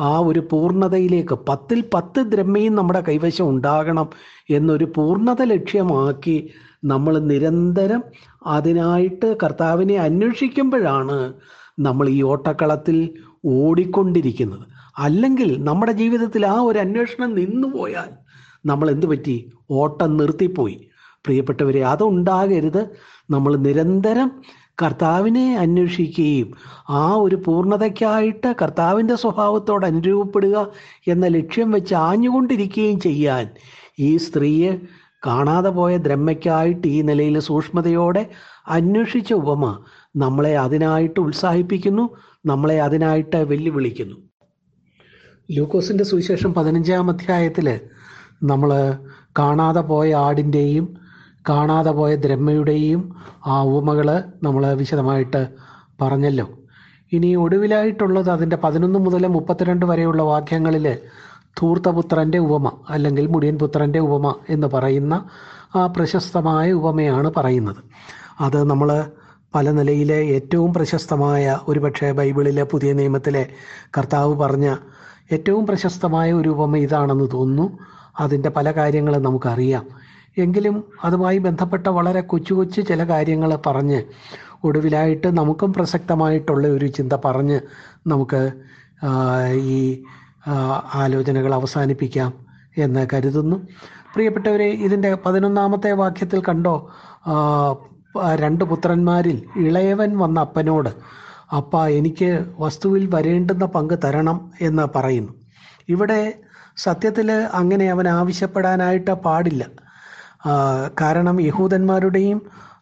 ആ ഒരു പൂർണതയിലേക്ക് പത്തിൽ പത്ത് ദ്രമ്യയും നമ്മുടെ കൈവശം ഉണ്ടാകണം എന്നൊരു പൂർണത ലക്ഷ്യമാക്കി നമ്മൾ നിരന്തരം അതിനായിട്ട് കർത്താവിനെ അന്വേഷിക്കുമ്പോഴാണ് നമ്മൾ ഈ ഓട്ടക്കളത്തിൽ ഓടിക്കൊണ്ടിരിക്കുന്നത്. അല്ലെങ്കിൽ നമ്മുടെ ജീവിതത്തിൽ ആ ഒരു അന്വേഷണം നിന്നുപോയാൽ നമ്മൾ എന്തു പറ്റി ഓട്ടം നിർത്തിപ്പോയി. പ്രിയപ്പെട്ടവരെ അതുണ്ടാകരുത്. നമ്മൾ നിരന്തരം കർത്താവിനെ അന്വേഷിക്കുകയും ആ ഒരു പൂർണതയ്ക്കായിട്ട് കർത്താവിന്റെ സ്വഭാവത്തോട് അനുരൂപപ്പെടുക എന്ന ലക്ഷ്യം വെച്ച് ആഞ്ഞുകൊണ്ടിരിക്കുകയും ചെയ്യാൻ ഈ സ്ത്രീയെ കാണാതെ പോയ ദ്രമ്മയ്ക്കായിട്ട് ഈ നിലയിൽ സൂക്ഷ്മതയോടെ അന്വേഷിച്ച ഉപമ നമ്മളെ അതിനായിട്ട് ഉത്സാഹിപ്പിക്കുന്നു നമ്മളെ അതിനായിട്ട് വെല്ലുവിളിക്കുന്നു. ലൂക്കോസിന്റെ സുവിശേഷം പതിനഞ്ചാം അധ്യായത്തിൽ നമ്മൾ കാണാതെ പോയ ആടിന്റെയും കാണാതെ പോയ ദ്രഹ്മയുടെയും ആ ഉപമകൾ നമ്മൾ വിശദമായിട്ട് പറഞ്ഞല്ലോ. ഇനി ഒടുവിലായിട്ടുള്ളത് അതിന്റെ പതിനൊന്ന് മുതൽ മുപ്പത്തിരണ്ട് വരെയുള്ള വാക്യങ്ങളിൽ ധൂർത്തപുത്രന്റെ ഉപമ അല്ലെങ്കിൽ മുടിയൻ പുത്രന്റെ ഉപമ എന്ന് പറയുന്ന ആ പ്രശസ്തമായ ഉപമയാണ് പറയുന്നത്. അത് നമ്മൾ പല നിലയിലെ ഏറ്റവും പ്രശസ്തമായ ഒരുപക്ഷെ ബൈബിളിലെ പുതിയ നിയമത്തിലെ കർത്താവ് പറഞ്ഞ ഏറ്റവും പ്രശസ്തമായ ഒരു ഉപമ ഇതാണെന്ന് തോന്നുന്നു. അതിന്റെ പല കാര്യങ്ങളും നമുക്കറിയാം. എങ്കിലും അതുമായി ബന്ധപ്പെട്ട വളരെ കൊച്ചു കൊച്ചു ചില കാര്യങ്ങൾ പറഞ്ഞ് ഒടുവിലായിട്ട് നമുക്കും പ്രസക്തമായിട്ടുള്ള ഒരു ചിന്ത പറഞ്ഞ് നമുക്ക് ഈ ആലോചനകൾ അവസാനിപ്പിക്കാം എന്ന് കരുതുന്നു. പ്രിയപ്പെട്ടവരെ ഇതിന്റെ പതിനൊന്നാമത്തെ വാക്യത്തിൽ കണ്ടോ? രണ്ട് പുത്രന്മാരിൽ ഇളയവൻ വന്ന അപ്പനോട് അപ്പ എനിക്ക് വസ്തുവിൽ വരേണ്ടുന്ന പങ്ക് തരണം എന്ന് പറയുന്നു. ഇവിടെ സത്യത്തിൽ അങ്ങനെ അവൻ ആവശ്യപ്പെടാനായിട്ട് പാടില്ല. കാരണം യഹൂദന്മാരുടെയും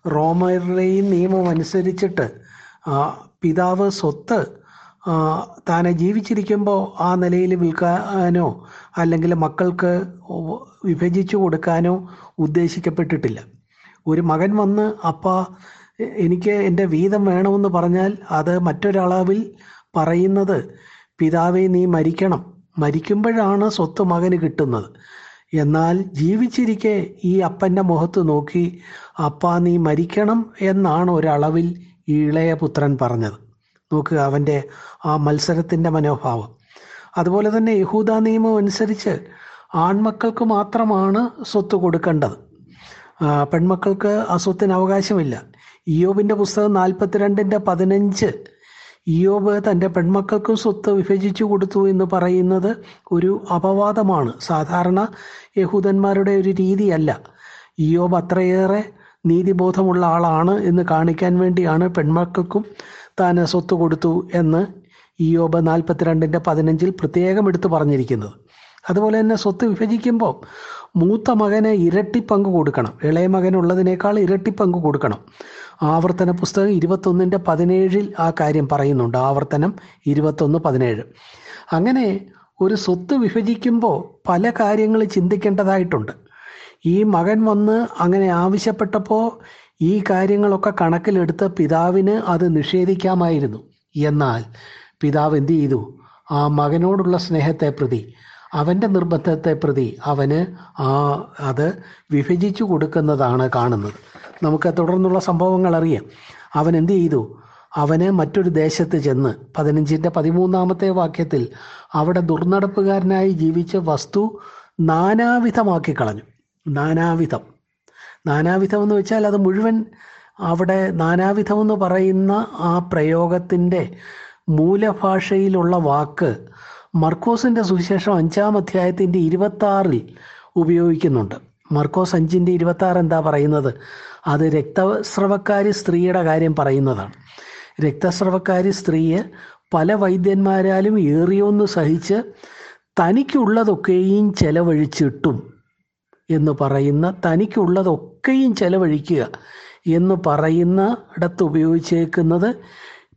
റോമരുടെയും നിയമം അനുസരിച്ചിട്ട് പിതാവ് സ്വത്ത് താനെ ജീവിച്ചിരിക്കുമ്പോൾ ആ നിലയിൽ വിൽക്കാനോ അല്ലെങ്കിൽ മക്കൾക്ക് വിഭജിച്ചു കൊടുക്കാനോ ഉദ്ദേശിക്കപ്പെട്ടിട്ടില്ല. ഒരു മകൻ വന്ന് അപ്പ എനിക്ക് എന്റെ വീതം വേണമെന്ന് പറഞ്ഞാൽ അത് മറ്റൊരളവിൽ പറയുന്നത് പിതാവെ നീ മരിക്കണം. മരിക്കുമ്പോഴാണ് സ്വത്ത് മകന് കിട്ടുന്നത്. എന്നാൽ ജീവിച്ചിരിക്കെ ഈ അപ്പന്റെ മുഖത്ത് നോക്കി അപ്പ നീ മരിക്കണം എന്നാണ് ഒരളവിൽ ഈ ഇളയ പുത്രൻ പറഞ്ഞത്. നോക്കുക അവന്റെ ആ മത്സരത്തിന്റെ മനോഭാവം. അതുപോലെ തന്നെ യഹൂദ നിയമം അനുസരിച്ച് ആൺമക്കൾക്ക് മാത്രമാണ് സ്വത്ത് കൊടുക്കേണ്ടത്. പെൺമക്കൾക്ക് ആ സ്വത്തിന് അവകാശമില്ല. ഇയോബിന്റെ പുസ്തകം നാൽപ്പത്തിരണ്ടിന്റെ പതിനഞ്ച് ഇയോബ് തന്റെ പെൺമക്കൾക്കും സ്വത്ത് വിഭജിച്ചു കൊടുത്തു എന്ന് പറയുന്നത് ഒരു അപവാദമാണ്. സാധാരണ യഹൂദന്മാരുടെ ഒരു രീതിയല്ല. ഇയോബ് അത്രയേറെ നീതിബോധമുള്ള ആളാണ് എന്ന് കാണിക്കാൻ വേണ്ടിയാണ് പെൺമക്കൾക്കും താൻ സ്വത്ത് കൊടുത്തു എന്ന് ഇയോബ് നാൽപ്പത്തിരണ്ടിന്റെ പതിനഞ്ചിൽ പ്രത്യേകം എടുത്തു പറഞ്ഞിരിക്കുന്നത്. അതുപോലെ തന്നെ സ്വത്ത് വിഭജിക്കുമ്പോൾ മൂത്ത മകനെ ഇരട്ടി പങ്ക് കൊടുക്കണം. ഇളയ മകനുള്ളതിനേക്കാൾ ഇരട്ടി പങ്ക് കൊടുക്കണം. ആവർത്തന പുസ്തകം ഇരുപത്തൊന്നിന്റെ പതിനേഴിൽ ആ കാര്യം പറയുന്നുണ്ട്. ആവർത്തനം ഇരുപത്തൊന്ന് പതിനേഴ്. അങ്ങനെ ഒരു സ്വത്ത് വിഭജിക്കുമ്പോൾ പല കാര്യങ്ങൾ ചിന്തിക്കേണ്ടതായിട്ടുണ്ട്. ഈ മകൻ വന്ന് അങ്ങനെ ആവശ്യപ്പെട്ടപ്പോൾ ഈ കാര്യങ്ങളൊക്കെ കണക്കിലെടുത്ത് പിതാവിന് അത് നിഷേധിക്കാമായിരുന്നു. എന്നാൽ പിതാവ് എന്തു ചെയ്തു? ആ മകനോടുള്ള സ്നേഹത്തെ പ്രതി അവന്റെ നിർബന്ധത്തെ പ്രതി അവന് ആ അത് വിഭജിച്ചു കൊടുക്കുന്നതാണ് കാണുന്നത്. നമുക്ക് തുടർന്നുള്ള സംഭവങ്ങൾ അറിയാം. അവൻ എന്ത് ചെയ്തു? അവന് മറ്റൊരു ദേശത്ത് ചെന്ന് പതിനഞ്ചിന്റെ പതിമൂന്നാമത്തെ വാക്യത്തിൽ അവിടെ ദുർനടപ്പുകാരനായി ജീവിച്ച വസ്തു നാനാവിധമാക്കി കളഞ്ഞു. നാനാവിധം. നാനാവിധം എന്ന് വെച്ചാൽ അത് മുഴുവൻ അവിടെ നാനാവിധം എന്ന് പറയുന്ന ആ പ്രയോഗത്തിന്റെ മൂലഭാഷയിലുള്ള വാക്ക് മർക്കോസിന്റെ സുവിശേഷം അഞ്ചാം അധ്യായത്തിന്റെ ഇരുപത്തി ആറിൽ ഉപയോഗിക്കുന്നുണ്ട്. മർക്കോസ് അഞ്ചിന്റെ ഇരുപത്തി ആറ് എന്താ പറയുന്നത്? അത് രക്തസ്രവക്കാരി സ്ത്രീയുടെ കാര്യം പറയുന്നതാണ്. രക്തസ്രവക്കാരി സ്ത്രീയെ പല വൈദ്യന്മാരാലും ഏറിയൊന്ന് സഹിച്ച് തനിക്കുള്ളതൊക്കെയും ചെലവഴിച്ചിട്ടും എന്ന് പറയുന്ന തനിക്കുള്ളതൊക്കെയും ചെലവഴിക്കുക എന്ന് പറയുന്ന ഇടത്ത് ഉപയോഗിച്ചേക്കുന്നത്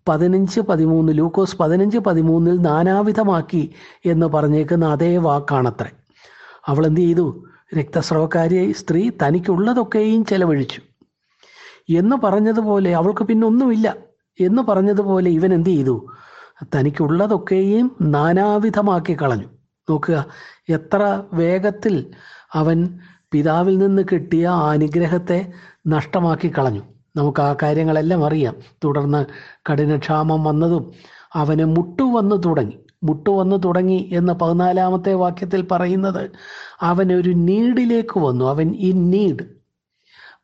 പതിനഞ്ച് പതിമൂന്ന് ലൂക്കോസ് പതിനഞ്ച് പതിമൂന്നിൽ നാനാവിധമാക്കി എന്ന് പറഞ്ഞേക്കുന്ന അതേ വാക്കാണത്രേ. അവൾ എന്ത് ചെയ്തു? രക്തസ്രവക്കാരിയായി സ്ത്രീ തനിക്കുള്ളതൊക്കെയും ചെലവഴിച്ചു. എന്ന് പറഞ്ഞതുപോലെ അവൾക്ക് പിന്നെ ഒന്നുമില്ല എന്ന് പറഞ്ഞതുപോലെ ഇവൻ എന്ത് ചെയ്തു? തനിക്കുള്ളതൊക്കെയും നാനാവിധമാക്കി കളഞ്ഞു. നോക്കുക എത്ര വേഗത്തിൽ അവൻ പിതാവിൽ നിന്ന് കിട്ടിയ അനുഗ്രഹത്തെ നഷ്ടമാക്കി കളഞ്ഞു. നമുക്ക് ആ കാര്യങ്ങളെല്ലാം അറിയാം. തുടർന്ന് കഠിനക്ഷാമം വന്നതും അവന് മുട്ടു വന്നു തുടങ്ങി. മുട്ടു വന്നു തുടങ്ങി എന്ന പതിനാലാമത്തെ വാക്യത്തിൽ പറയുന്നത് അവനൊരു നീഡിലേക്ക് വന്നു. അവൻ ഇൻ നീഡ്.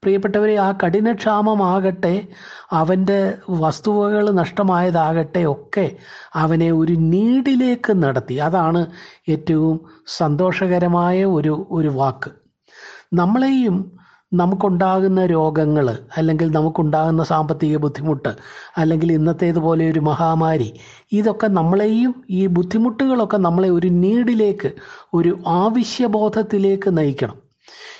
പ്രിയപ്പെട്ടവരെ ആ കഠിനക്ഷാമമാകട്ടെ അവന്റെ വസ്തുവകൾ നഷ്ടമായതാകട്ടെ ഒക്കെ അവനെ ഒരു നീടിലേക്ക് നടത്തി. അതാണ് ഏറ്റവും സന്തോഷകരമായ ഒരു ഒരു വാക്ക്. നമ്മളെയും നമുക്കുണ്ടാകുന്ന രോഗങ്ങൾ അല്ലെങ്കിൽ നമുക്കുണ്ടാകുന്ന സാമ്പത്തിക ബുദ്ധിമുട്ട് അല്ലെങ്കിൽ ഇന്നത്തേതുപോലെ ഒരു മഹാമാരി ഇതൊക്കെ നമ്മളെയും ഈ ബുദ്ധിമുട്ടുകളൊക്കെ നമ്മളെ ഒരു നീഡിലേക്ക് ഒരു ആവശ്യബോധത്തിലേക്ക് നയിക്കണം.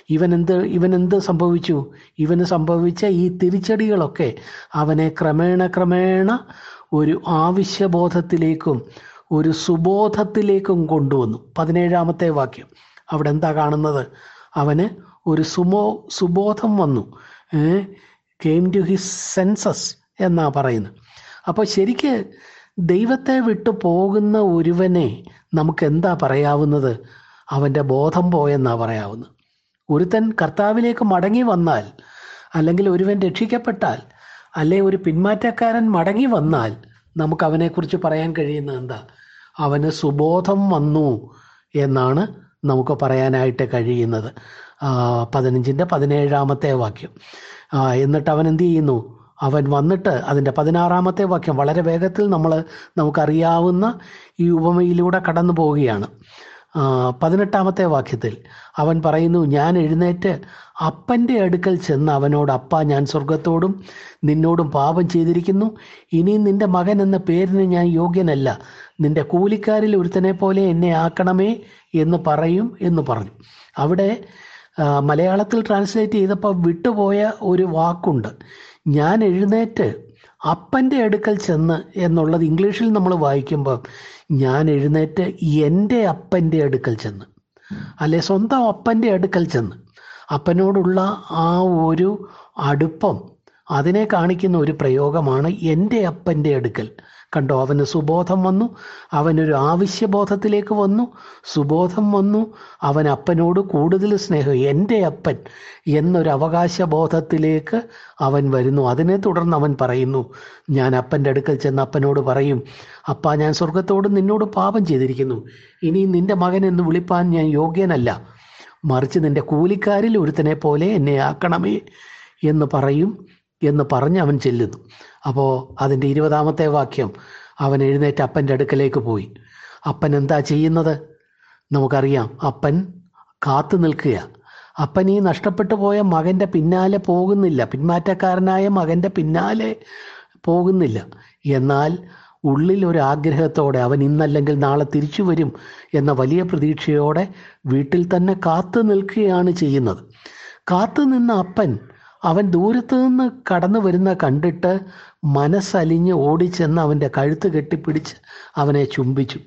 ഇവൻ എന്ത് ഇവൻ എന്ത് സംഭവിച്ചു? ഇവന് സംഭവിച്ച ഈ തിരിച്ചടികളൊക്കെ അവനെ ക്രമേണ ക്രമേണ ഒരു ആവശ്യബോധത്തിലേക്കും ഒരു സുബോധത്തിലേക്കും കൊണ്ടുവന്നു. പതിനേഴാമത്തെ വാക്യം. അവിടെ എന്താ കാണുന്നത്? അവന് ഒരു സുബോ സുബോധം വന്നു. കെയിം ടു ഹിസ് സെൻസസ് എന്നാ പറയുന്നത്. അപ്പോൾ ശരിക്ക് ദൈവത്തെ വിട്ടു പോകുന്ന ഒരുവനെ നമുക്ക് എന്താ പറയാവുന്നത്? അവന്റെ ബോധം പോയെന്നാ പറയാവുന്നത്. ഒരുത്തൻ കർത്താവിലേക്ക് മടങ്ങി വന്നാൽ അല്ലെങ്കിൽ ഒരുവൻ രക്ഷിക്കപ്പെട്ടാൽ അല്ലെ ഒരു പിന്മാറ്റക്കാരൻ മടങ്ങി വന്നാൽ നമുക്ക് അവനെക്കുറിച്ച് പറയാൻ കഴിയുന്ന എന്താ? അവന് സുബോധം വന്നു എന്നാണ് നമുക്ക് പറയാനായിട്ട് കഴിയുന്നത്. പതിനഞ്ചിന്റെ പതിനേഴാമത്തെ വാക്യം. എന്നിട്ട് അവൻ എന്ത് ചെയ്യുന്നു? അവൻ വന്നിട്ട് അതിന്റെ പതിനാറാമത്തെ വാക്യം വളരെ വേഗത്തിൽ നമ്മൾ നമുക്കറിയാവുന്ന ഈ ഉപമയിലൂടെ കടന്നു പോവുകയാണ്. പതിനെട്ടാമത്തെ വാക്യത്തിൽ അവൻ പറയുന്നു ഞാൻ എഴുന്നേറ്റ് അപ്പന്റെ അടുക്കൽ ചെന്ന് അവനോട് അപ്പ ഞാൻ സ്വർഗത്തോടും നിന്നോടും പാപം ചെയ്തിരിക്കുന്നു. ഇനി നിന്റെ മകൻ എന്ന പേരിന് ഞാൻ യോഗ്യനല്ല. നിന്റെ കൂലിക്കാരിൽ ഒരുത്തനെ പോലെ എന്നെ ആക്കണമേ എന്ന് പറയും എന്ന് പറഞ്ഞു. അവിടെ മലയാളത്തിൽ ട്രാൻസ്ലേറ്റ് ചെയ്തപ്പോൾ വിട്ടുപോയ ഒരു വാക്കുണ്ട്. ഞാൻ എഴുന്നേറ്റ് അപ്പന്റെ അടുക്കൽ ചെന്ന് എന്നുള്ളത് ഇംഗ്ലീഷിൽ നമ്മൾ വായിക്കുമ്പോൾ ഞാൻ എഴുന്നേറ്റ് എന്റെ അപ്പന്റെ അടുക്കൽ ചെന്ന്. അല്ലെ സ്വന്തം അപ്പന്റെ അടുക്കൽ ചെന്ന്. അപ്പനോടുള്ള ആ ഒരു അടുപ്പം അതിനെ കാണിക്കുന്ന ഒരു പ്രയോഗമാണ് എന്റെ അപ്പന്റെ അടുക്കൽ. കണ്ടോ അവന് സുബോധം വന്നു അവനൊരു ആവശ്യബോധത്തിലേക്ക് വന്നു സുബോധം വന്നു അവൻ അപ്പനോട് കൂടുതൽ സ്നേഹം എന്റെ അപ്പൻ എന്നൊരു അവകാശ ബോധത്തിലേക്ക് അവൻ വരുന്നു. അതിനെ തുടർന്ന് അവൻ പറയുന്നു ഞാൻ അപ്പന്റെ അടുക്കൽ ചെന്ന് അപ്പനോട് പറയും അപ്പ ഞാൻ സ്വർഗത്തോട് നിന്നോട് പാപം ചെയ്തിരിക്കുന്നു. ഇനി നിന്റെ മകൻ എന്ന് വിളിപ്പാൻ ഞാൻ യോഗ്യനല്ല. മറിച്ച് നിന്റെ കൂലിക്കാരിൽ ഒരുത്തനെ പോലെ എന്നെ ആക്കണമേ എന്ന് പറയും. എന്ന് പറഞ്ഞ് അവൻ ചെല്ലുന്നു. അപ്പോൾ അതിന്റെ ഇരുപതാമത്തെ വാക്യം അവൻ എഴുന്നേറ്റ് അപ്പന്റെ അടുക്കലേക്ക് പോയി. അപ്പൻ എന്താ ചെയ്യുന്നത്? നമുക്കറിയാം അപ്പൻ കാത്തു നിൽക്കുക. അപ്പൻ ഈ നഷ്ടപ്പെട്ടു പോയ മകന്റെ പിന്നാലെ പോകുന്നില്ല. പിന്മാറ്റക്കാരനായ മകന്റെ പിന്നാലെ പോകുന്നില്ല. എന്നാൽ ഉള്ളിൽ ഒരു ആഗ്രഹത്തോടെ അവൻ ഇന്നല്ലെങ്കിൽ നാളെ തിരിച്ചു വരും എന്ന വലിയ പ്രതീക്ഷയോടെ വീട്ടിൽ തന്നെ കാത്തു നിൽക്കുകയാണ് ചെയ്യുന്നത്. കാത്തു നിന്ന അപ്പൻ അവൻ ദൂരത്തു നിന്ന് കടന്നു വരുന്ന കണ്ടിട്ട് മനസ്സലിഞ്ഞ് ഓടിച്ചെന്ന് അവന്റെ കഴുത്ത് കെട്ടിപ്പിടിച്ച് അവനെ ചുംബിച്ചു.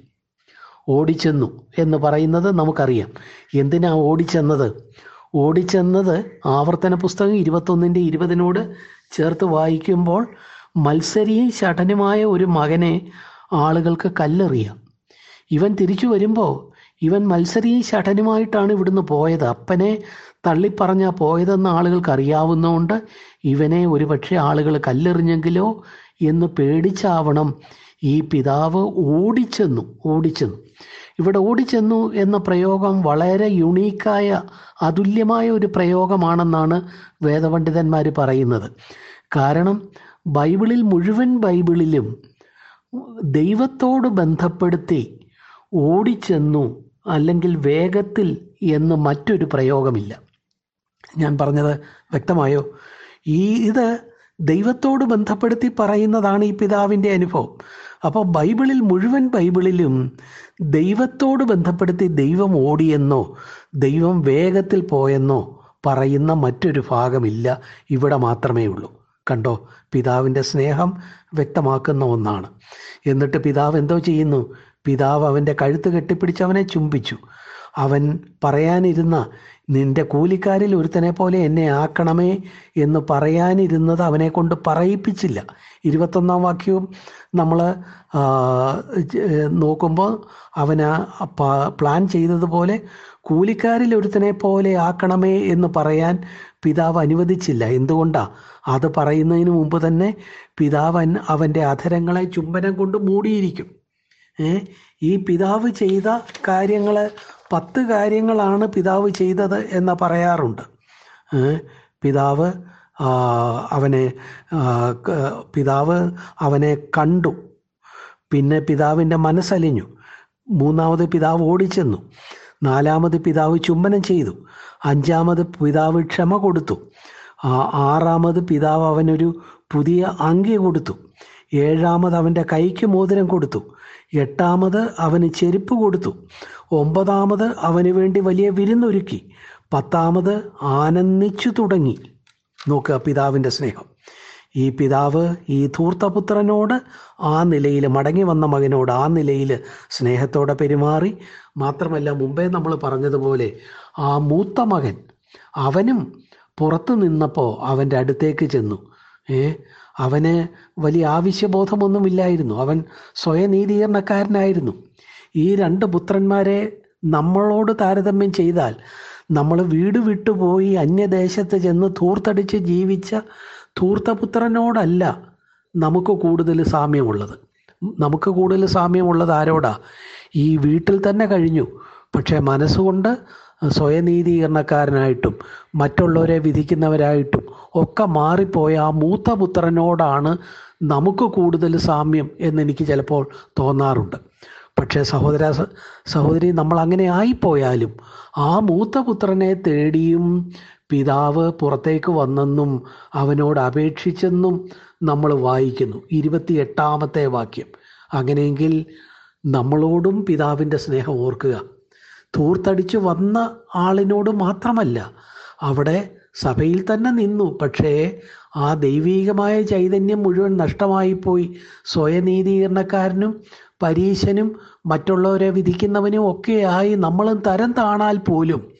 ഓടിച്ചെന്നു എന്ന് പറയുന്നത് നമുക്കറിയാം. എന്തിനാ ഓടിച്ചെന്നത്? ഓടിച്ചെന്നത് ആവർത്തന പുസ്തകം ഇരുപത്തൊന്നിന്റെ ഇരുപതിനോട് ചേർത്ത് വായിക്കുമ്പോൾ മത്സരിയും ശഠനുമായ ഒരു മകനെ ആളുകൾക്ക് കല്ലെറിയാം. ഇവൻ തിരിച്ചു വരുമ്പോൾ ഇവൻ മത്സരിയും ശഠനുമായിട്ടാണ് ഇവിടുന്ന് പോയത്. അപ്പനെ തള്ളിപ്പറഞ്ഞ പോയതെന്ന് ആളുകൾക്ക് അറിയാവുന്നതുകൊണ്ട് ഇവനെ ഒരുപക്ഷെ ആളുകൾ കല്ലെറിഞ്ഞെങ്കിലോ എന്ന് പേടിച്ചാവണം. ഈ പിതാവ് ഓടിച്ചെന്നു ഓടിച്ചെന്നു. ഇവിടെ ഓടിച്ചെന്നു എന്ന പ്രയോഗം വളരെ യുണീക്കായ അതുല്യമായ ഒരു പ്രയോഗമാണെന്നാണ് വേദപണ്ഡിതന്മാർ പറയുന്നത്. കാരണം ബൈബിളിൽ മുഴുവൻ ബൈബിളിലും ദൈവത്തോട് ബന്ധപ്പെടുത്തി ഓടിച്ചെന്നു അല്ലെങ്കിൽ വേഗത്തിൽ എന്ന് മറ്റൊരു പ്രയോഗമില്ല. ഞാൻ പറഞ്ഞത് വ്യക്തമായോ? ഈ ഇത് ദൈവത്തോട് ബന്ധപ്പെടുത്തി പറയുന്നതാണ് ഈ പിതാവിന്റെ അനുഭവം. അപ്പോൾ ബൈബിളിൽ മുഴുവൻ ബൈബിളിലും ദൈവത്തോട് ബന്ധപ്പെടുത്തി ദൈവം ഓടിയെന്നോ ദൈവം വേഗത്തിൽ പോയെന്നോ പറയുന്ന മറ്റൊരു ഭാഗമില്ല. ഇവിടെ മാത്രമേ ഉള്ളൂ. കണ്ടോ? പിതാവിന്റെ സ്നേഹം വ്യക്തമാക്കുന്ന ഒന്നാണ്. എന്നിട്ട് പിതാവ് എന്തോ ചെയ്യുന്നു? പിതാവ് അവന്റെ കഴുത്ത് കെട്ടിപ്പിടിച്ച് അവനെ ചുംബിച്ചു. അവൻ പറയാനിരുന്ന നിന്റെ കൂലിക്കാരിൽ ഒരുത്തനെ പോലെ എന്നെ ആക്കണമേ എന്ന് പറയാനിരുന്നത് അവനെ കൊണ്ട് പറയിപ്പിച്ചില്ല. ഇരുപത്തൊന്നാം വാക്യവും നമ്മൾ നോക്കുമ്പോൾ അവന് പ്ലാൻ ചെയ്തതുപോലെ കൂലിക്കാരിൽ ഒരുത്തനെ പോലെ ആക്കണമേ എന്ന് പറയാൻ പിതാവ് അനുവദിച്ചില്ല. എന്തുകൊണ്ടാ? അത് പറയുന്നതിന് മുമ്പ് തന്നെ പിതാവൻ അവന്റെ അധരങ്ങളെ ചുംബനം കൊണ്ട് മൂടിയിരിക്കും. ഈ പിതാവ് ചെയ്ത കാര്യങ്ങൾ പത്ത് കാര്യങ്ങളാണ് പിതാവ് ചെയ്തത് എന്ന് പറയാറുണ്ട്. പിതാവ് അവനെ പിതാവ് അവനെ കണ്ടു. പിന്നെ പിതാവിന്റെ മനസ്സലിഞ്ഞു. മൂന്നാമത് പിതാവ് ഓടിച്ചെന്നു. നാലാമത് പിതാവ് ചുംബനം ചെയ്തു. അഞ്ചാമത് പിതാവ് ക്ഷമ കൊടുത്തു. ആറാമത് പിതാവ് അവനൊരു പുതിയ അങ്കി കൊടുത്തു. ഏഴാമത് അവന്റെ കൈക്ക് മോതിരം കൊടുത്തു. എട്ടാമത് അവന് ചെരുപ്പ് കൊടുത്തു. ഒമ്പതാമത് അവന് വേണ്ടി വലിയ വിരുന്നൊരുക്കി. പത്താമത് ആനന്ദിച്ചു തുടങ്ങി. നോക്കുക പിതാവിന്റെ സ്നേഹം. ഈ പിതാവ് ഈ ധൂർത്തപുത്രനോട് ആ നിലയിൽ മടങ്ങി വന്ന മകനോട് ആ നിലയിൽ സ്നേഹത്തോടെ പെരുമാറി. മാത്രമല്ല മുമ്പേ നമ്മൾ പറഞ്ഞതുപോലെ ആ മൂത്ത മകൻ അവനും പുറത്തു നിന്നപ്പോൾ അവന്റെ അടുത്തേക്ക് ചെന്നു. ഏ? അവന് വലിയ ആവശ്യബോധമൊന്നുമില്ലായിരുന്നു. അവൻ സ്വയനീതീകരണക്കാരനായിരുന്നു. ഈ രണ്ട് പുത്രന്മാരെ നമ്മളോട് താരതമ്യം ചെയ്താൽ നമ്മൾ വീട് വിട്ടുപോയി അന്യദേശത്ത് ചെന്ന് ധൂർത്തടിച്ച് ജീവിച്ച ധൂർത്തപുത്രനോടല്ല നമുക്ക് കൂടുതൽ സാമ്യമുള്ളത്. നമുക്ക് കൂടുതൽ സാമ്യമുള്ളത് ആരോടാ? ഈ വീട്ടിൽ തന്നെ കഴിഞ്ഞു. പക്ഷേ മനസ്സുകൊണ്ട് സ്വയനീതീകരണക്കാരനായിട്ടും മറ്റുള്ളവരെ വിധിക്കുന്നവരായിട്ടും ഒക്കെ മാറിപ്പോയ ആ മൂത്തപുത്രനോടാണ് നമുക്ക് കൂടുതൽ സാമ്യം എന്നെനിക്ക് ചിലപ്പോൾ തോന്നാറുണ്ട്. പക്ഷേ സഹോദര സഹോദരി നമ്മൾ അങ്ങനെ ആയിപ്പോയാലും ആ മൂത്ത പുത്രനെ തേടിയും പിതാവ് പുറത്തേക്ക് വന്നെന്നും അവനോട് അപേക്ഷിച്ചെന്നും നമ്മൾ വായിക്കുന്നു. ഇരുപത്തി എട്ടാമത്തെ വാക്യം. അങ്ങനെയെങ്കിൽ നമ്മളോടും പിതാവിന്റെ സ്നേഹം ഓർക്കുക. തൂർത്തടിച്ച് വന്ന ആളിനോട് മാത്രമല്ല അവിടെ സഭയിൽ തന്നെ നിന്നു. പക്ഷേ ആ ദൈവീകമായ ചൈതന്യം മുഴുവൻ നഷ്ടമായിപ്പോയി. സ്വയനീതീകരണക്കാരനും പരീശനും മറ്റുള്ളവരെ വിധിക്കുന്നവനും ഒക്കെയായി നമ്മളും തരം താണാൽ പോലും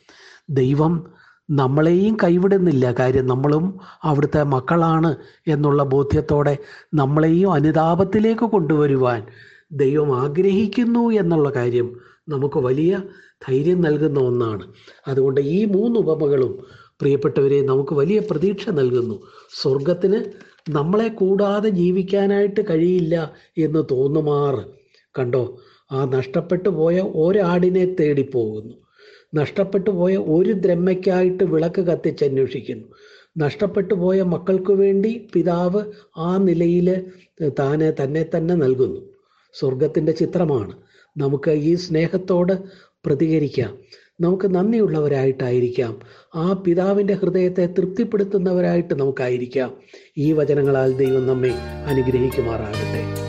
ദൈവം നമ്മളെയും കൈവിടുന്നില്ല. കാര്യം നമ്മളും അവിടുത്തെ മക്കളാണ് എന്നുള്ള ബോധ്യത്തോടെ നമ്മളെയും അനുതാപത്തിലേക്ക് കൊണ്ടുവരുവാൻ ദൈവം ആഗ്രഹിക്കുന്നു എന്നുള്ള കാര്യം നമുക്ക് വലിയ ധൈര്യം നൽകുന്ന ഒന്നാണ്. അതുകൊണ്ട് ഈ മൂന്ന് ഉപമകളും പ്രിയപ്പെട്ടവരെ നമുക്ക് വലിയ പ്രതീക്ഷ നൽകുന്നു. സ്വർഗത്തിന് നമ്മളെ കൂടാതെ ജീവിക്കാനായിട്ട് കഴിയില്ല എന്ന് തോന്നുമാറ് കണ്ടോ? ആ നഷ്ടപ്പെട്ടു പോയ ഒരാടിനെ തേടി പോകുന്നു നഷ്ടപ്പെട്ടു പോയ ഒരു ദ്രമ്മയ്ക്കായിട്ട് വിളക്ക് കത്തിച്ചന്വേഷിക്കുന്നു നഷ്ടപ്പെട്ടു പോയ മക്കൾക്ക് വേണ്ടി പിതാവ് ആ നിലയിൽ താനെ തന്നെ തന്നെ നൽകുന്നു. സ്വർഗത്തിന്റെ ചിത്രമാണ്. നമുക്ക് ഈ സ്നേഹത്തോട് പ്രതികരിക്കാം. നമുക്ക് നന്ദിയുള്ളവരായിട്ടായിരിക്കാം. ആ പിതാവിന്റെ ഹൃദയത്തെ തൃപ്തിപ്പെടുത്തുന്നവരായിട്ട് നമുക്കായിരിക്കാം. ഈ വചനങ്ങളാൽ ദൈവം നമ്മെ അനുഗ്രഹിക്കുമാറാകട്ടെ.